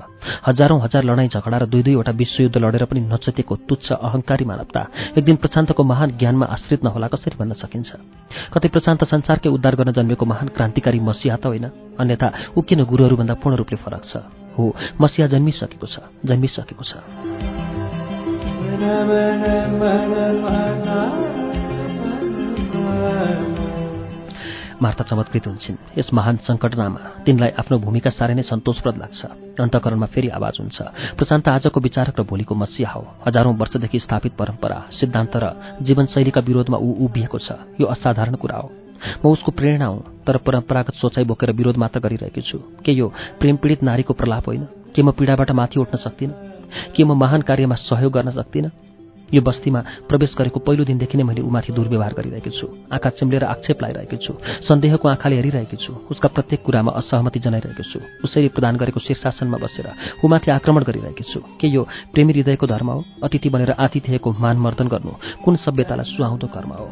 हजारौं हजार लडाईँ झगडा र दुई दुईवटा विश्वयुद्ध लडेर पनि नचतेको तुच्छ अहंकारी मानवता एक दिन प्रशान्तको महान ज्ञानमा आश्रित नहोला कसरी भन्न सकिन्छ कतै प्रशान्त संसारकै उद्धार गर्न जन्मेको महान क्रान्तिकारी मसिहा त होइन अन्यथा ऊ किन गुरुहरूभन्दा पूर्ण रूपले फरक छ हो मसिया जन्मिसकेको छ जन्मिसकेको छ मार्ता चमत्कृत हुन्छन्। यस महान सङ्कटनामा तिनलाई आफ्नो भूमिका साह्रै नै सन्तोषप्रद लाग्छ। अन्तकरणमा फेरि आवाज हुन्छ। प्रशान्त आजको विचारक र भोलिको मसिया हो। हजारौं वर्षदेखि स्थापित परम्परा सिद्धान्त र जीवनशैलीका विरोधमा ऊ उभिएको छ। यो असाधारण कुरा हो। म उसको प्रेरणा हुँ तर परम्परागत सोचाइ बोकेर विरोध मात्र गरिरहेकी छु। के यो प्रेम पीडित नारीको प्रलाप होइन? के म पीडाबाट माथि उठ्न सक्दिनँ? के म महान कार्यमा सहयोग गर्न सक्दिनँ? यो बस्तीमा प्रवेश गरेको पहिलो दिनदेखि नै मैले उमाथि दुर्व्यवहार गरिरहेको छु। आँखा चिम्लेर आक्षेप लगाइरहेको छु। सन्देहको आँखाले हेरिरहेको छु। उसका प्रत्येक कुरामा असहमति जनाइरहेको छु। उसैले प्रदान गरेको शीर्षासनमा बसेर उमाथि आक्रमण गरिरहेको छु। के यो प्रेमी हृदयको धर्म हो? अतिथि बनेर आतिथेयको मानमर्दन गर्नु कुन सभ्यतालाई सुहाउँदो कर्म हो?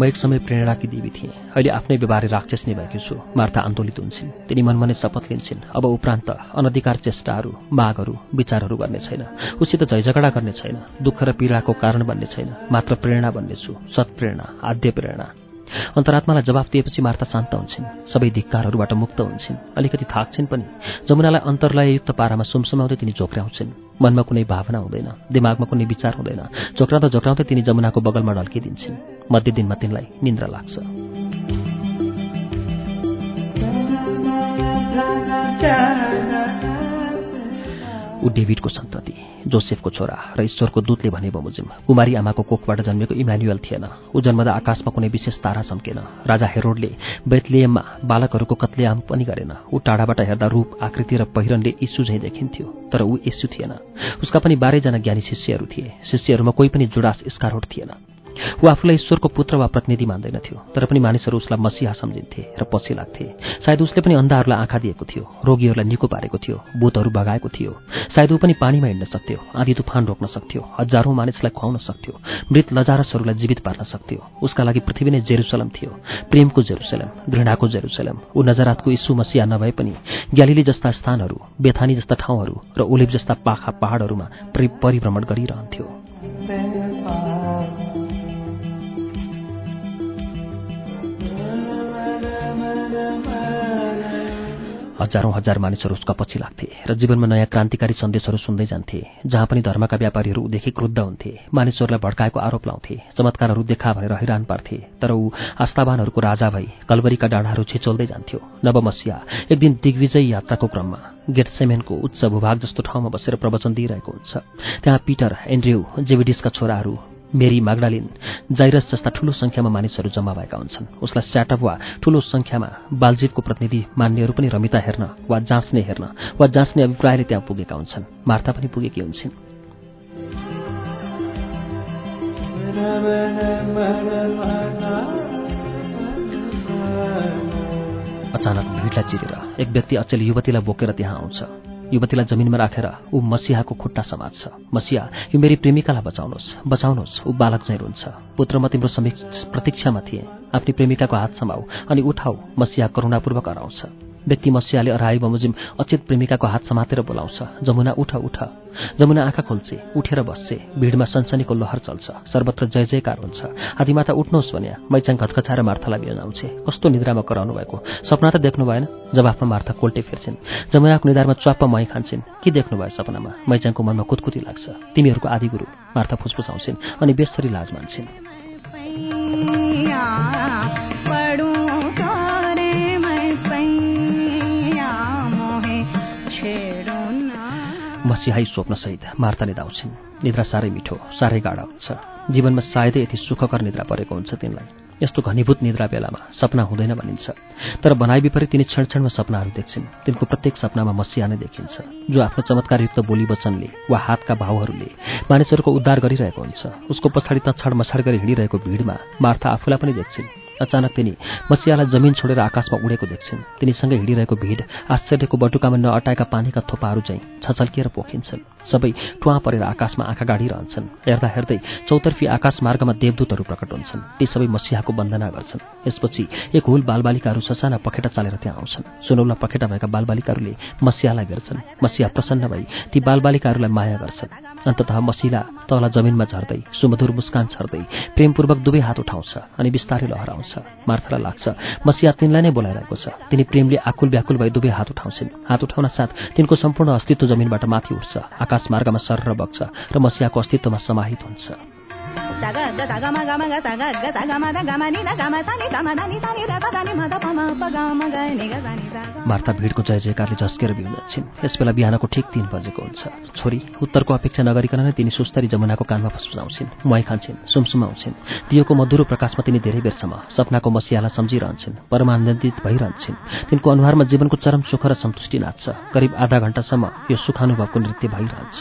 म एक समय प्रेरणाकी देवी थिएँ। अहिले आफ्नै व्यवहार राक्षस भएकी छु। मार्था आन्दोलित हुन्छन्। तिनी मनमा नै शपथ लिन्छन्। अब उपरान्त अनधिकार चेष्टाहरू मागहरू विचारहरू गर्ने छैन। उसित झैझगडा गर्ने छैन। दुःख र पीडाको कारण बन्ने छैन। मात्र प्रेरणा बन्नेछु। सत्प्रेरणा आद्य प्रेरणा। अन्तरात्मालाई जवाफ दिएपछि मार्ता शान्त हुन्छन्। सबै धिक्कारहरूबाट मुक्त हुन्छन्। अलिकति थाक्छन् पनि। जमुनालाई अन्तर्लययुक्त पारामा सुमसुमाउँदै तिनी झोक्राउँछन् मनमा कुनै भावना हुँदैन। दिमागमा कुनै विचार हुँदैन। झोक्राउँदा झोक्राउँदै तिनी जमुनाको बगलमा ढल्किदिन्छन्। मध्य दिनमा तिनलाई निन्द्रा लाग्छ। ऊ डेभिडको सन्तति जोसेफको छोरा र ईश्वरको दूतले भने बमोजिम कुमारी आमाको कोखबाट जन्मेको इमान्युअल थिएन। ऊ जन्मदा आकाशमा कुनै विशेष तारा चम्केन। राजा हेरोडले बेतलेयममा बालकहरूको कत्लेआम पनि गरेन। ऊ टाढाबाट हेर्दा रूप आकृति र पहिरनले यीशु झैँ देखिन्थ्यो तर ऊ यीशु थिएन। उसका पनि बाह्रैजना ज्ञानी शिष्यहरू थिए। शिष्यहरूमा कोही पनि जुडास स्कारोट थिएन। ऊ आफूलाई ईश्वरको पुत्र वा प्रतिनिधि मान्दैनथ्यो तर पनि मानिसहरू उसलाई मसिहा सम्झिन्थे र पछि लाग्थे। सायद उसले पनि अन्धाहरूलाई आँखा दिएको थियो रोगीहरूलाई निको पारेको थियो भूतहरू भगाएको थियो। सायद ऊ पनि पानीमा हिँड्न सक्थ्यो आँधी तुफान रोक्न सक्थ्यो हजारौं मानिसलाई खुवाउन सक्थ्यो मृत लजारसहरूलाई जीवित पार्न सक्थ्यो। उसका लागि पृथ्वी नै जेरुसलम थियो प्रेमको जेरुसलम घृणाको जेरुसलम ऊ नजरातको यीशु मसिहा नभए पनि ग्यालिली जस्ता स्थानहरू बेथानी जस्ता ठाउँहरू र ओलिभ जस्ता पाखा पहाडहरूमा परिभ्रमण गरिरहन्थ्यो। हजारौं हजार मानिसहरू उसका पछि लाग्थे र जीवनमा नयाँ क्रान्तिकारी सन्देशहरू सुन्दै जान्थे जहाँ पनि धर्मका व्यापारीहरू उदेखि क्रुद्ध हुन्थे। मानिसहरूलाई भड्काएको आरोप लाउँथे चमत्कारहरू देखा भनेर हैरान पार्थे तर ऊ आस्थावानहरूको राजा भई कलवरीका डाँडाहरू छिचोल्दै जान्थ्यो। नवमसिया एक दिन दिग्विजय यात्राको क्रममा गेटसेमेनको उच्च भूभाग जस्तो ठाउँमा बसेर प्रवचन दिइरहेको हुन्छ। त्यहाँ पिटर एन्ड्रयू जेभिडिसका छोराहरू मेरी माग्डालिन जाइरस जस्ता ठूलो संख्यामा मानिसहरू जम्मा भएका हुन्छन्। उसलाई स्याटअप वा ठूलो संख्यामा बालजीवको प्रतिनिधि मान्नेहरू पनि रमिता हेर्न वा जाँच्ने हेर्न वा जाँच्ने अभिप्रायले त्यहाँ पुगेका हुन्छन्। मार्था पनि पुगेकी हुन्छन्। अचानक भिडलाई चिरेर एक व्यक्ति अचेल युवतीलाई बोकेर त्यहाँ आउँछ। युवतीलाई जमिनमा राखेर ऊ मसियाको खुट्टा समात्छ। मसिया यो मेरी प्रेमिकालाई बचाउनुहोस्। बचाउनुहोस्। ऊ बालक चाहिँ रुन्छ पुत्र म तिम्रो प्रतीक्षामा थिएँ। आफ्नी प्रेमिकाको हात समाऊ अनि उठाऊ। मसिया करुणापूर्वक हराउँछ। व्यक्ति मसियाले अराई बमोजिम अचेत प्रेमिकाको हात समातेर बोलाउँछ। जमुना उठ उठ। जमुना आँखा खोल्छे उठेर बस्छे। भिडमा सनसनीको लहर चल्छ। सर्वत्र जय जयकार हुन्छ। आदिमाता उठ्नुहोस् भन्या। मैचाङ घचघचाएर मार्थालाई बिउजाउँछे कस्तो निद्रामा कराउनु भएको? सपना त देख्नु भएन। जवाफमा मार्था कोल्टे फेर्छिन्। जमुनाको निधारमा च्वाप्प मै खान्छन्। के देख्नु भयो सपनामा? मैचाङको मनमा कुतकुती लाग्छ। तिमीहरूको आदि गुरु मार्था फुसफुसाउँछिन् अनि बेसरी लाज मान्छन्। मसिहाई स्वप्नसहित मार्ता निधाउँछिन् निद्रा साह्रै मिठो साह्रै गाढा हुन्छ। जीवनमा सायदै यति सुखकर निद्रा परेको हुन्छ तिनलाई। यस्तो घनीभूत निद्रा बेलामा सपना हुँदैन भनिन्छ। तर बनाइ विपरीत तिनी क्षण क्षणमा सपनाहरू देख्छिन्। तिनको प्रत्येक सपनामा मसिया नै देखिन्छ। जो आफ्नो चमत्कारयुक्त बोली वचनले वा हातका भावहरूले मानिसहरूको उद्धार गरिरहेको हुन्छ। उसको पछाडि तछाड मछाड गरी हिँडिरहेको भिडमा मार्था आफूलाई पनि देख्छिन्। अचानक तिनी मसियालाई जमिन छोडेर आकाशमा उडेको देख्छिन्। तिनीसँगै हिँडिरहेको भिड आश्चर्यको बटुकामा नअटाएका पानीका थोपाहरू चाहिँ छचल्किएर पोखिन्छन्। सबै टुवा परेर आकाशमा आँखा गाडिरहन्छन्। हेर्दा हेर्दै चौतर्फी आकाश मार्गमा देवदूतहरू प्रकट हुन्छन्। ती सबै मसियाको वन्दना गर्छन्। यसपछि एक हुल बालबालिकाहरू ससाना पखेटा चालेर त्यहाँ आउँछन्। सुनौला पखेटा भएका बालबालिकाहरूले मसियालाई भेट्छन्। मसिया प्रसन्न भई ती बालबालिकाहरूलाई माया गर्छन्। अन्ततः मसिला तल जमिनमा झर्दै सुमधुर मुस्कान छर्दै प्रेमपूर्वक दुवै हात उठाउँछ अनि बिस्तारै लहराउँछ। मार्थालाई लाग्छ मसिया तिनलाई नै बोलाइरहेको छ। तिनी प्रेमले आकुल व्याकुल भई दुवै हात उठाउँछिन्। हात उठाउन साथ तिनको सम्पूर्ण अस्तित्व जमिनबाट माथि उठ्छ। आकाश मार्गमा सर बग्छ र मसियाको अस्तित्वमा समाहित हुन्छ। मार्ता भिडको जय जयकारले झस्केर बिउन्छन् यसबेला बिहानको ठिक तीन बजेको हुन्छ। छोरी उत्तरको अपेक्षा नगरिकन नै तिनी सुस्तरी जमुनाको कानमा फुसफुसाउँछिन्। मुहाई खान्छन् सुमसुमाउँछिन्। दियोको मधुरो प्रकाशमा तिनी धेरै बेरसम्म सपनाको मसियालाई सम्झिरहन्छन् परमानन्दित भइरहन्छन्। तिनको अनुहारमा जीवनको चरम सुख र सन्तुष्टि नाच्छ। करिब आधा घण्टासम्म यो सुखानुभवको नृत्य भइरहन्छ।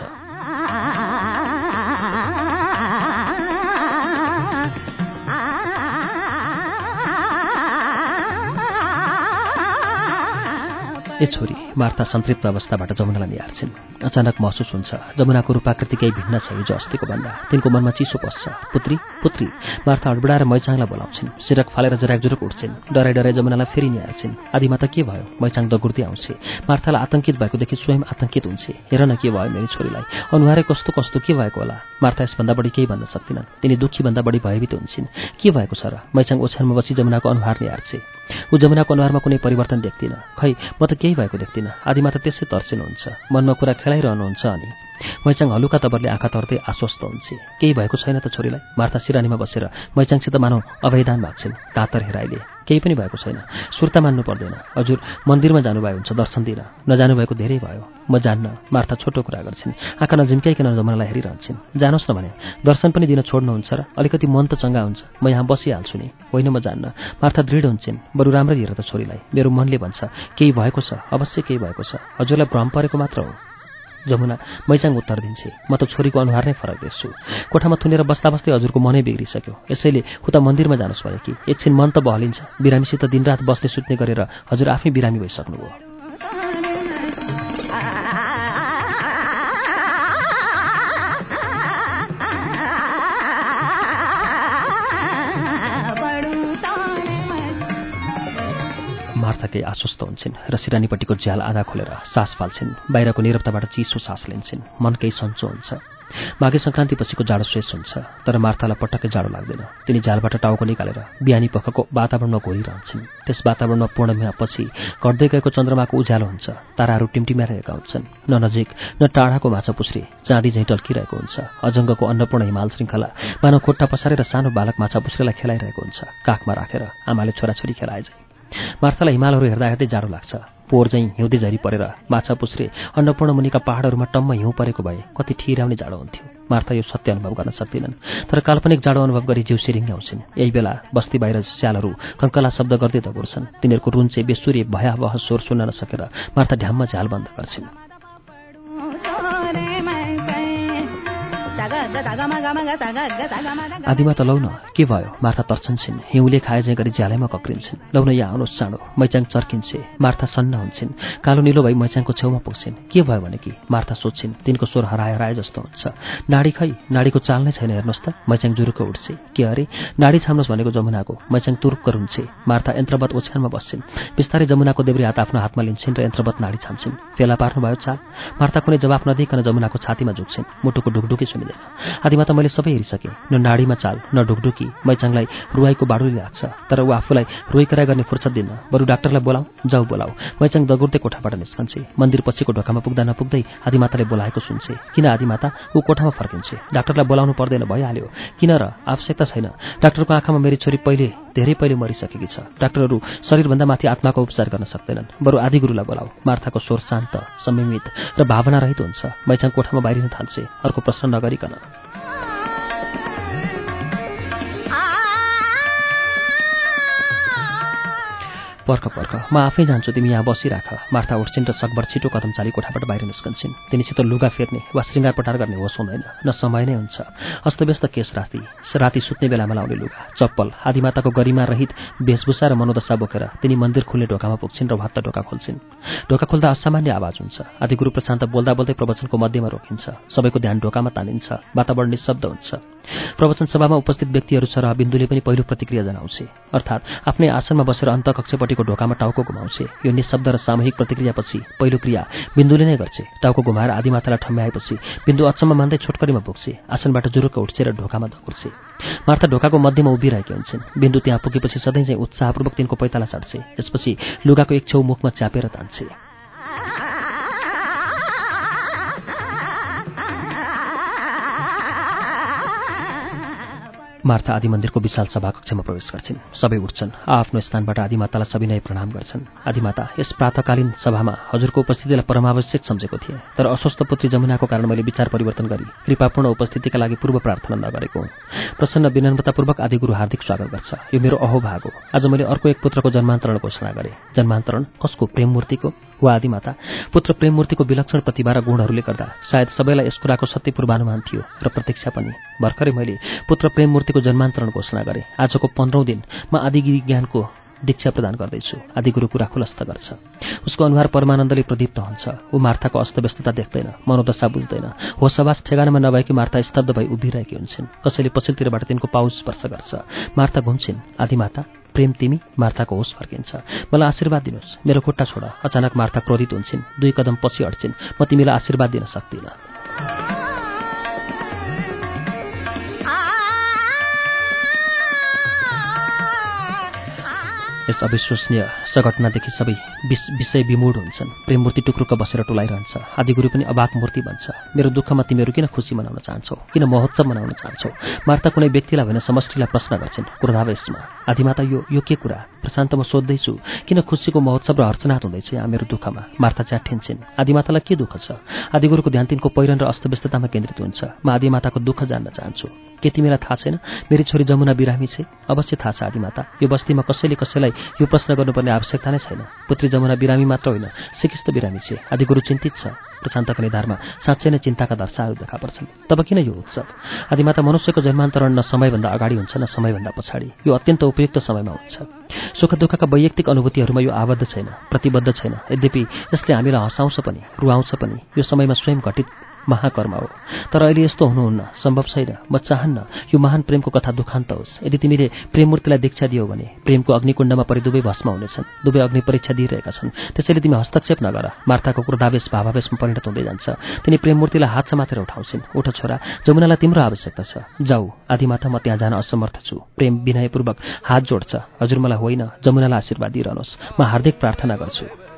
ए छोरी मार्ता सन्तृप्त अवस्थाबाट जमुनालाई निहार्छिन्। अचानक महसुस हुन्छ जमुनाको रूपाकृति केही भिन्न छ हिजो अस्तिको भन्दा। तिनको मनमा चिसो पस्छ। पुत्री पुत्री मार्था हडबडाएर मैचाङलाई बोलाउँछिन्। सिरक फालेर जराकजुरुक उठ्छिन्। डराइ डराइ जमुनालाई फेरि निहाल्छिन् आदिमा त के भयो? मैचाङ दगुर्दै आउँछे। मार्थालाई आतंकित भएकोदेखि स्वयं आतंकित हुन्छे। हेर न के भयो मेरो छोरीलाई। अनुहारै कस्तो कस्तो के भएको होला? मार्था यसभन्दा बढी केही भन्न सक्दिनन् तिनी दुःखीभन्दा बढी भयभीत हुन्छन्। के भएको छ र? मैचाङ ओछ्यानमा बसी जमुनाको अनुहार निहार्छे। ऊ जमुनाको अनुहारमा कुनै परिवर्तन देख्दिनँ। खै म त केही भएको देख्दिनँ। आदिमा त त्यसै तर्सिनुहुन्छ। मनमा कुरा खेलाइरहनुहुन्छ अनि मैचाङ हलुका तबरले आँखा तर्दै आश्वस्त हुन्छ। केही भएको छैन त छोरीलाई? मार्था सिरानीमा बसेर मैचाङसित मानव अवैधान भाग्छिन्। कातर हेराइले केही पनि भएको छैन। सुर्ता मान्नु पर्दैन। हजुर मन्दिरमा जानुभयो हुन्छ दर्शन दिन नजानु भएको धेरै भयो। म जान्न मार्था छोटो कुरा गर्छिन्। आँखा नजिम्काइकन जमुनालाई हेरिरहन्छन्? जानुहोस् न भने दर्शन पनि दिन छोड्नुहुन्छ र अलिकति मन त चङ्गा हुन्छ। म यहाँ बसिहाल्छु नि। होइन म जान्न। मार्था दृढ हुन्छन्। बरु राम्रै हेर त छोरीलाई। मेरो मनले भन्छ केही भएको छ। अवश्य केही भएको छ। हजुरलाई भ्रम परेको मात्र हो। जमुना मैचाङ उत्तर दिन्छे। म त छोरीको अनुहार नै फरक देख्छु। कोठामा थुनेर बस्दा बस्दै हजुरको मनै बिग्रिसक्यो। यसैले उता मन्दिरमा जानुहोस् भयो कि एकछिन मन त बहलिन्छ। बिरामीसित दिनरात बस्ने सुत्ने गरेर हजुर आफै बिरामी भइसक्नुभयो। मार्थाकै आश्वस्त हुन्छन् र सिरानीपट्टिको झ्याल आधा खोलेर सास फाल्छिन्। बाहिरको निरवताबाट चिसो सास लिन्छन्। मन केही सन्चो हुन्छ। माघे सङ्क्रान्तिपछिको जाडो शेष हुन्छ तर मार्थालाई पटक्कै जाडो लाग्दैन। तिनी झ्यालबाट टाउको निकालेर बिहानी पखको वातावरणमा घोरिरहन्छन् त्यस वातावरणमा पूर्णिमापछि घट्दै गएको चन्द्रमाको उज्यालो हुन्छ। ताराहरू टिमटिमाइरहेका हुन्छन्। न नजिक न टाढाको माछा पुछ्री चाँदी झैँ टल्किरहेको हुन्छ। अजङ्गको अन्नपूर्ण हिमाल श्रृङ्खला मानव खोट्टा पसारेर सानो बालक माछा पुछ्रीलाई खेलाइरहेको हुन्छ। काखमा राखेर आमाले छोराछोरी खेलाए मार्थालाई हिमालहरू हेर्दा हेर्दै जाडो लाग्छ। पोहोर चाहिँ हिउँदै झरी परेर माछा पुछ्रे अन्नपूर्ण मुनिका पहाडहरूमा टम्म हिउँ परेको भए कति ठिराउने जाडो हुन्थ्यो। मार्था यो सत्य अनुभव गर्न सक्दिनन् तर काल्पनिक जाडो अनुभव गरी जिउ सिरिङ्ग आउँछन् यही बेला बस्ती बाहिर स्यालहरू कङ्कला शब्द गर्दै दगुर्छन्। तिनीहरूको रुन्चे बेसुरी भयावह स्वर सुन्न नसकेर मार्था ढ्याममा झ्याल बन्द गर्छिन्। आदिमा त लौ न के भयो? मार्था तर्छन्छन्। हिउँले खाए चाहिँ गरी ज्यालैमा कक्रिन्छन्। लौ न यहाँ आउनुहोस् चाँडो। मैचाङ चर्किन्छे। मार्था सन्न हुन्छन्। कालो निलो भई मैचाङको छेउमा पुग्छिन्। के भयो भने कि मार्था सोध्छिन् तिनको स्वर हराए हराए जस्तो हुन्छ। नाडी खै? नाडीको चाल नै छैन हेर्नुहोस् त। मैचाङ जुरुको उठ्छे। के अरे? नाडी छाम्नुहोस् भनेको जमुनाको। मैचाङ तुरुक्क रुन्छे। मार्था यन्त्रवत ओछ्यानमा बस्छिन्। बिस्तारै जमुनाको देब्री हात आफ्नो हातमा लिन्छन् र यन्त्रवत नाडी छाम्छिन्। फेला पार्नुभयो चाल मार्था कुनै जवाफ नदिकन जमुनाको छातीमा झुक्छिन्। मुटुको ढुकढुकी सुनिँदैन। आदिमा त मैले सबै हेरिसकेँ। न नाडीमा चाल न ढुकढुकी। मैचाङलाई रुवाईको बाडुली लाग्छ तर ऊ आफूलाई रोइकराई गर्ने फुर्सद दिन्न। बरु डाक्टरलाई बोलाऊ जाऊ बोलाऊ। मैचाङ दगुर्दै कोठाबाट निस्कन्छे। मन्दिर पछिको ढोकामा पुग्दा नपुग्दै आदिमाताले बोलाएको सुन्छे। किन आदिमाता? ऊ कोठामा फर्किन्छे। डाक्टरलाई बोलाउनु पर्दैन भइहाल्यो। किन र? आवश्यकता छैन। डाक्टरको आँखामा मेरी छोरी पहिले धेरै पहिले मरिसकेकी छ। डाक्टरहरू शरीरभन्दा माथि आत्माको उपचार गर्न सक्दैनन्। बरु आदिगुरुलाई बोलाऊ। मार्थाको स्वर शान्त संयमित र भावना रहित हुन्छ। मैचाङ कोठामा बाहिरिन थाल्छे। अर्को प्रश्न नगरिकन। पर्ख पर्ख। म आफै जान्छु तिमी यहाँ बसिराख। मार्था उठ्छिन् र सकभर छिटो कदम चाली कोठाबाट बाहिर निस्कन्छन्। तिनीसित लुगा फेर्ने वा श्रृङ्गार पटार गर्ने होस् हुँदैन। न समय नै हुन्छ। अस्तव्यस्त केस राति। राति सुत्ने बेलामा लाउने लुगा। चप्पल। आदिमाताको गरिमा रहित वेशभूषा र मनोदशा बोकेर तिनी मन्दिर खुल्ने ढोकामा पुग्छिन् र भत्त ढोका खोल्छिन्। ढोका खोल्दा असामान्य आवाज हुन्छ। आदि गुरु प्रशान्त बोल्दा बोल्दै प्रवचनको मध्यमा रोकिन्छ। सबैको ध्यान ढोकामा तानिन्छ। वातावरण निशब्द हुन्छ। प्रवचन सभामा उपस्थित व्यक्तिहरू सरह बिन्दुले पनि पहिलो प्रतिक्रिया जनाउँछे। अर्थात् आफ्नै आसनमा बसेर अन्तकक्षपट्टिको ढोकामा टाउको घुमाउँछे। यो निशब्द र सामूहिक प्रतिक्रियापछि पहिलो क्रिया बिन्दुले नै गर्छे। टाउको घुमाएर आदिमातालाई ठम्म्याएपछि बिन्दु अचम्म मान्दै छोटकरीमा पुग्छे आसनबाट जुरुक्क उठ्छे र ढोकामा धकुर्छे। मार्था ढोकाको मध्यमा उभिरहेकी हुन्छन्। बिन्दु त्यहाँ पुगेपछि सधैँ चाहिँ उत्साहपूर्वक तिनको पैताला चढ्छे त्यसपछि लुगाको एक छेउ मुखमा च्यापेर तान्छे। मार्था आदि मन्दिरको विशाल सभाकक्षमा प्रवेश गर्छिन्। सबै उठ्छन्। आफ्नो स्थानबाट आदिमातालाई सविनय प्रणाम गर्छन्। आदिमाता यस प्रातकालीन सभामा हजुरको उपस्थितिलाई परमावश्यक सम्झेको थिएँ। तर अस्वस्थ पुत्री जमुनाको कारण मैले विचार परिवर्तन गरी कृपापूर्ण उपस्थितिका लागि पूर्व प्रार्थना नगरेको प्रसन्न विनम्रतापूर्वक आदिगुरु हार्दिक स्वागत गर्छ। यो मेरो अहोभाग हो। आज मैले अर्को एक पुत्रको जन्मान्तरण घोषणा गरेँ। जन्मान्तरण कसको? प्रेम मूर्तिको वा आदिमाता पुत्र प्रेम मूर्तिको विलक्षण प्रतिभा र गुणहरूले गर्दा सायद सबैलाई यस कुराको सत्य पूर्वानुमान थियो र प्रतीक्षा पनि। भर्खरै मैले पुत्र प्रेम मूर्तिको जन्मान्तरण घोषणा गरेँ। आजको पन्ध्रौँ दिन म आदिगिरी ज्ञानको दीक्षा प्रदान गर्दैछु। आदिगुरु कुरा खुलस्त गर्छ। उसको अनुहार परमानन्दले प्रदीप्त हुन्छ। ऊ मार्थाको अस्तव्यस्तता देख्दैन मनोदशा बुझ्दैन। होसवास ठेगानामा नभएकी मार्था स्तब्ध भई उभिरहेकी हुन्छन्। कसैले पछिल्लोतिरबाट तिनको पाउस स्पर्श गर्छ। मार्था घुम्छिन्। आदिमाता प्रेम तिमी मार्थाको होस फर्किन्छ। मलाई आशीर्वाद दिनुहोस्। मेरो खुट्टा छोड। अचानक मार्था क्रोधित हुन्छन्। दुई कदम पछि अड्छिन्। म तिमीलाई आशीर्वाद दिन सक्दिनँ। यस अविश्वसनीय सघटनादेखि सबै विषय विमूढ हुन्छन्। प्रेममूर्ति टुक्रुक्क बसेर टोलाइरहन्छ। आदिगुरु पनि अबाक मूर्ति भन्छ मेरो दुःखमा तिमीहरू किन खुसी मनाउन चाहन्छौ? किन महोत्सव मनाउन चाहन्छौ? मार्ता कुनै व्यक्तिलाई होइन समष्टिलाई प्रश्न गर्छन्। क्रोधावेशमा आदिमाता यो यो के कुरा? प्रशान्त म सोध्दैछु किन खुसीको महोत्सव र हर्चनाथ हुँदैछ यहाँ मेरो दुःखमा? मार्ता च्याठिन्छन् आदिमातालाई के दुःख छ? आदिगुरुको ध्यान तिनको पहिरन र अस्तव्यस्ततामा केन्द्रित हुन्छ। म आदिमाताको दुःख जान्न चाहन्छु। के तिमीलाई थाहा छैन। मेरी छोरी जमुना बिरामी छे। अवश्य थाहा छ आदिमाता यो बस्तीमा कसैले कसैलाई यो प्रश्न गर्नुपर्ने आवश्यकता नै छैन। पुत्री जमुना बिरामी मात्र होइन सिकिस्त बिरामी छे। आदि गुरु चिन्तित छ। प्रशान्तको निधारमा साँच्चै नै चिन्ताका दर्शाहरू देखा पर्छन्। तब किन यो उत्सव? आदिमाता मनुष्यको जन्मान्तरण न समयभन्दा अगाडि हुन्छ न समयभन्दा पछाडि। यो अत्यन्त उपयुक्त समयमा हुन्छ। सुख दुःखका वैयक्तिक अनुभूतिहरूमा यो आबद्ध छैन प्रतिबद्ध छैन। यद्यपि यसले हामीलाई हँसाउँछ पनि रुवाउँछ पनि। यो समयमा स्वयं घटित महाकर्म हो। तर अहिले यस्तो हुनुहुन्न सम्भव छैन। म चाहन्न यो महान प्रेमको कथा दुखान्त होस्। यदि तिमीले प्रेममूर्तिलाई दीक्षा दियो भने प्रेमको अग्निकुण्डमा परि दुवै भस्म हुनेछन्। दुवै अग्नि परीक्षा दिइरहेका छन्। त्यसैले तिमी हस्तक्षेप नगर। मार्ताको क्रोधावेश भावावेशमा परिणत हुँदै जान्छ। तिनी प्रेममूर्तिलाई हात समातेर उठाउँछिन्। उठ छोरा जमुनालाई तिम्रो आवश्यकता छ। जाऊ। आदिमाता म त्यहाँ जान असमर्थ छु। प्रेम विनयपूर्वक हात जोड्छ। हजुर मलाई होइन। जमुनालाई आशीर्वाद दिइरहनुहोस्। म हार्दिक प्रार्थना गर्छु।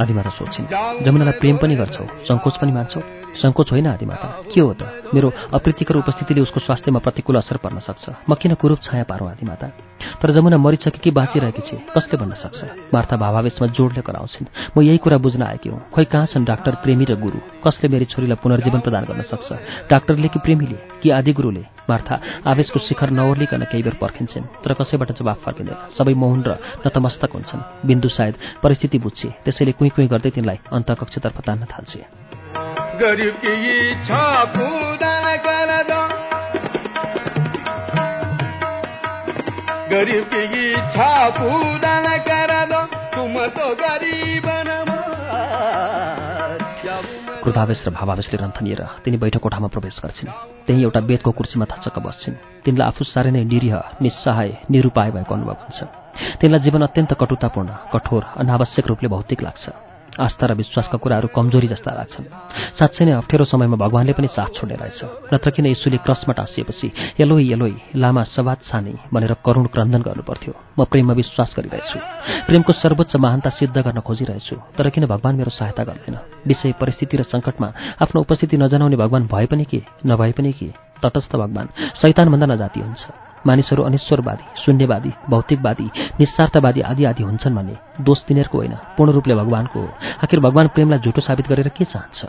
आदिमाता सोध्छिन् जमुनालाई प्रेम पनि गर्छौ सङ्कोच पनि मान्छौ। सङ्कोच होइन आदिमाता के हो त? मेरो अप्रीतिकर उपस्थितिले उसको स्वास्थ्यमा प्रतिकूल असर पर्न सक्छ। म किन कुरूप छाया पारौँ आदिमाता? तर जमुना मरिसके कि बाँचिरहेकी छे कसले भन्न सक्छ? मार्था भावावेशमा जोडले कराउँछिन्। म यही कुरा बुझ्न आएकी हुँ। खोइ कहाँ छन् डाक्टर प्रेमी र गुरु? कसले मेरी छोरीलाई पुनर्जीवन प्रदान गर्न सक्छ? डाक्टरले कि प्रेमीले कि आदि गुरुले मार्था आवेशको शिखर नओर्लिकन केही बेर पर्खिन्छन् तर कसैबाट जवाफ फर्किँदैन। सबै मौन र नतमस्तक हुन्छन्। बिन्दु सायद परिस्थिति बुझ्छे। त्यसैले कुइँ कुइँ गर्दै तिनलाई अन्तकक्षतर्फ तान्न थाल्छे। क्रोधावेश र भावावेशले रन्थनिएर तिनी बैठक कोठामा प्रवेश गर्छिन्। त्यही एउटा बेदको कुर्सीमा थचक्क बस्छिन्। तिनलाई आफू साह्रै नै निरीह निस्सहाय निरुपाय भएको अनुभव हुन्छ। तिनलाई जीवन अत्यन्त कटुतापूर्ण कठोर अनावश्यक रूपले भौतिक लाग्छ। आस्था र विश्वासका कुराहरू कमजोरी जस्ता लाग्छन्। साँच्चै नै अप्ठ्यारो समयमा भगवान्ले पनि साथ छोड्ने रहेछ नत्र किन यसुले क्रसमा टाँसिएपछि यलोई यलोई लामा सवाद सानी भनेर करुण क्रन्दन गर्नुपर्थ्यो। म प्रेममा विश्वास गरिरहेछु। प्रेमको सर्वोच्च महानता सिद्ध गर्न खोजिरहेछु। तर किन भगवान् मेरो सहायता गर्दैन? विषय परिस्थिति र सङ्कटमा आफ्नो उपस्थिति नजनाउने भगवान् भए पनि के नभए पनि के? तटस्थ भगवान् शैतानभन्दा नजाति हुन्छ। मानिसहरू अनिश्वरवादी शून्यवादी भौतिकवादी निस्वार्थवादी आदि आदि हुन्छन् भने दोष तिनीहरूको होइन पूर्ण रूपले भगवान्को हो आखिर भगवान् प्रेमलाई झुटो साबित गरेर के चाहन्छ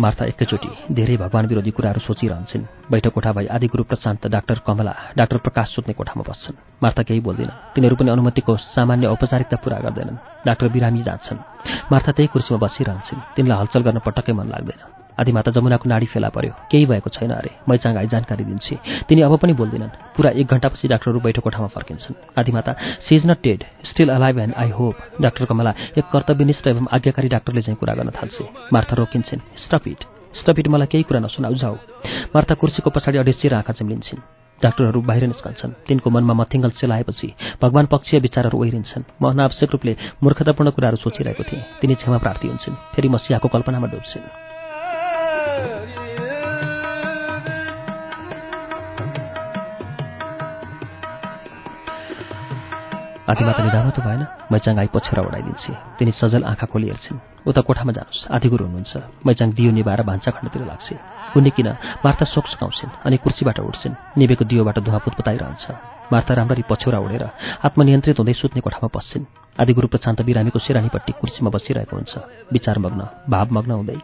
मार्था एकैचोटि धेरै भगवान विरोधी कुराहरू सोचिरहन्छन्। बैठक कोठा भई आदि गुरु प्रशान्त डाक्टर कमला डाक्टर प्रकाश सुत्ने कोठामा बस्छन्। मार्था केही बोल्दैन तिनीहरू पनि अनुमतिको सामान्य औपचारिकता पूरा गर्दैनन्। डाक्टर बिरामी जान्छन्। मार्था त्यही कुर्सीमा बसिरहन्छन्। तिनलाई हलचल गर्न पटक्कै मन लाग्दैन। आदिमाता जमुनाको नाडी फेला पर्यो। केही भएको छैन अरे। मैचाङ जानकारी दिन्छे। तिनी अब पनि बोल्दिनन्। पुरा एक घन्टापछि डाक्टरहरू बैठक कोठामा फर्किन्छन्। Adimata she is not dead still alive and I hope doctor Kamala एक कर्तव्यनिष्ठ एवं आज्ञाकारी डाक्टरले चाहिँ कुरा गर्न थाल्छे। मार्था रोकिन्छन्। स्टप इट स्टप इट मलाई केही कुरा नसुनाउ जाऊ। मार्था कुर्सीको पछाडि अडेसिएर आँखा चिम्लिन्छन्। डाक्टरहरू बाहिर निस्कन्छन्। तिनको मनमा मथिङ्गल सेलाएपछि भगवान पक्षीय विचारहरू ओहिरिन्छन्। म अनावश्यक रूपले मूर्खतापूर्ण कुराहरू सोचिरहेको थिएँ। तिनी क्षमा प्रार्थी हुन्छन्। फेरि मसियाको कल्पनामा डुब्छन्। आदिमाता निधामा त भएन मैचाङ आई पछ्यौरा उडाइदिन्छे। तिनी सजल आँखा खोली हेर्छिन् उता कोठामा जानुहोस् आदिगुरु हुनुहुन्छ। मैचाङ दियो निभाएर भान्सा खण्डतिर लाग्छे। कुनै किन मार्ता सोक सुकाउँछिन् अनि कुर्सीबाट उठ्छिन्। निबेको दियोबाट धुवा पुतपुताइरहन्छ मार्ता राम्ररी पछ्यौरा उडेर आत्मनियन्त्रित हुँदै सुत्ने कोठामा पस्छिन्। आदिगुरु प्रशान्त बिरामीको सिरानीपट्टि कुर्सीमा बसिरहेको हुन्छ। विचारमग्न भावमग्न हुँदै।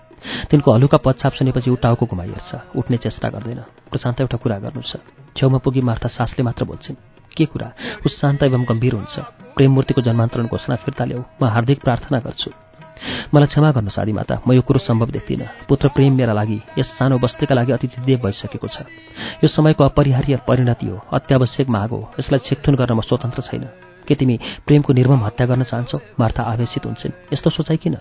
तिनको हलुका पच्छाप सुनेपछि ऊ टाउको घुमाइ हेर्छ उठ्ने चेष्टा गर्दैन। प्रशान्त एउटा कुरा गर्नु छ। छेउमा पुगी मार्था सासले मात्र बोल्छिन्। के कुरा? ऊ शान्त एवं गम्भीर हुन्छ। प्रेममूर्तिको जन्मान्तरण घोषणा फिर्ता ल्याऊ म हार्दिक प्रार्थना गर्छु। मलाई क्षमा गर्नु सादी माता म यो कुरो सम्भव देख्दिनँ पुत्र प्रेम मेरा लागि यस सानो बस्तीका लागि अतिथिदेव भइसकेको छ। यो समयको अपरिहार्य परिणति हो। अत्यावश्यक माग हो। यसलाई छेकथुन गर्न म स्वतन्त्र छैन। के तिमी प्रेमको निर्मम हत्या गर्न चाहन्छौ? मार्था आवेशित हुन्छन्। यस्तो सोचाइ किन?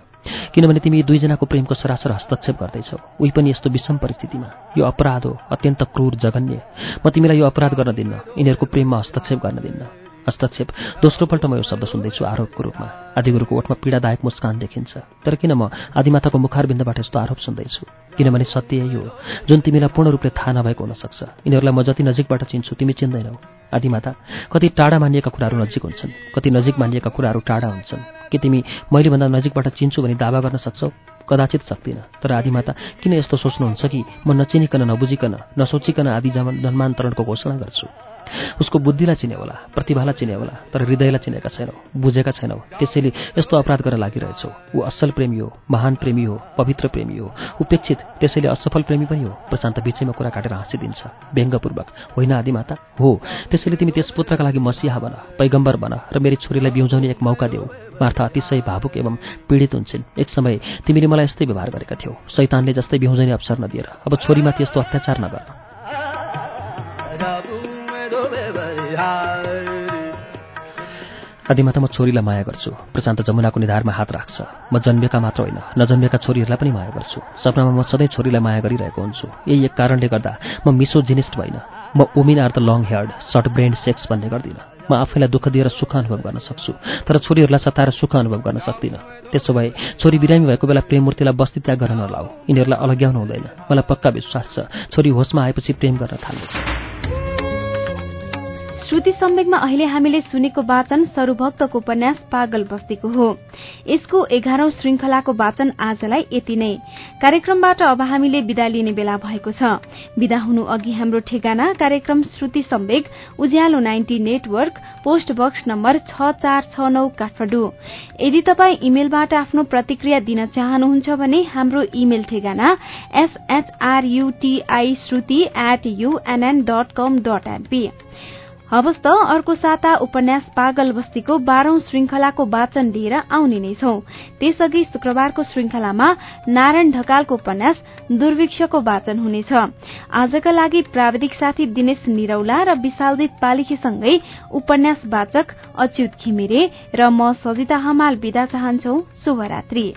किनभने तिमी दुईजनाको प्रेमको सरासर हस्तक्षेप गर्दैछौ। उही पनि यस्तो विषम परिस्थितिमा। यो अपराध हो अत्यन्त क्रूर जघन्य। म तिमीलाई यो अपराध गर्न दिन्न यिनीहरूको प्रेममा हस्तक्षेप गर्न दिन्न। हस्तक्षेप दोस्रोपल्ट म यो शब्द सुन्दैछु आरोपको रूपमा। आदिगुरुको ओठमा पीडादायक मुस्कान देखिन्छ। तर किन म आदिमाताको मुखारबिन्दबाट यस्तो आरोप सुन्दैछु? किनभने सत्य यही हो। जुन तिमीलाई पूर्ण रूपले थाहा नभएको हुनसक्छ। यिनीहरूलाई म जति नजिकबाट चिन्छु तिमी चिन्दैनौ। आदिमाता कति टाढा मानिएका कुराहरू नजिक हुन्छन् कति नजिक मानिएका कुराहरू टाढा हुन्छन्। के तिमी मैले भन्दा नजिकबाट चिन्छु भने दावा गर्न सक्छौ? कदाचित सक्दिनँ। तर आदिमाता किन यस्तो सोच्नुहुन्छ कि म नचिनिकन नबुझिकन नसोचिकन आदि जन्मान्तरणको घोषणा गर्छु? उसको बुद्धिलाई चिने होला प्रतिभालाई चिने होला तर हृदयलाई चिनेका छैनौ बुझेका छैनौ। त्यसैले यस्तो अपराध गर्न लागिरहेछौ। ऊ असल प्रेमी हो महान प्रेमी हो पवित्र प्रेमी हो। उपेक्षित त्यसैले असफल प्रेमी पनि हो प्रशान्त बिचैमा कुरा काटेर हाँसिदिन्छ। व्यङ्गपूर्वक होइन आदिमाता हो। त्यसैले तिमी त्यस पुत्रका लागि मसिहा बन पैगम्बर बन र मेरी छोरीलाई बिउजाउने एक मौका देऊ। मार्था अतिशय भावुक एवं पीडित हुन्छन्। एक समय तिमीले मलाई यस्तै व्यवहार गरेका थियौ। शैतानले जस्तै बिउजाउने अवसर नदिएर। अब छोरीमाथि यस्तो अत्याचार नगर। आदिमाता म छोरीलाई माया गर्छु। प्रशान्त जमुनाको निधारमा हात राख्छ। म जन्मेका मात्र होइन नजन्मेका छोरीहरूलाई पनि माया गर्छु। सपनामा म सधैँ छोरीलाई माया गरिरहेको हुन्छु। यही एक कारणले गर्दा म मिसो जिनिस्ट भइन। म women are the long haired short brained sex भन्ने गर्दिनँ। म आफैलाई दुःख दिएर सुख अनुभव गर्न सक्छु तर छोरीहरूलाई सताएर सुख अनुभव गर्न सक्दिनँ। त्यसो भए छोरी बिरामी भएको बेला प्रेममूर्तिलाई बस्ती त्याग गर्न नलाऊ। यिनीहरूलाई अलग्याउनु हुँदैन मलाई पक्का विश्वास छ छोरी होसमा आएपछि प्रेम गर्न थाल्नेछ श्रुति सम्वेकमा अहिले हामीले सुनेको वाचन सरूभक्तको उपन्यास पागल बस्तीको हो। यसको एघारौं श्रृंखलाको वाचन आजलाई यति नै। कार्यक्रमबाट अब हामीले विदा लिने बेला भएको छ। विदा हुनु अघि हाम्रो ठेगाना कार्यक्रम Shruti Sambek Ujyaalo ninety network post box number छ चार छ नौ काठमाडौँ। यदि तपाईँ इमेलबाट आफ्नो प्रतिक्रिया दिन चाहनुहुन्छ भने हाम्रो इमेल ठेगाना SHRUTI Shruti at UNN dot com dot NP हवस् त अर्को साता उपन्यास पागल बस्तीको बाह्रौं श्रृंखलाको वाचन लिएर आउने नै छौ। त्यसअघि शुक्रबारको श्रृंखलामा नारायण ढकालको उपन्यास दुर्भिक्षको वाचन हुनेछ। आजका लागि प्राविधिक साथी दिनेश निरौला र विशालजित पालिकीसँगै उपन्यास वाचक अच्युत घिमिरे र म सजिता हमाल विदा चाहन्छौ। शुभरात्री।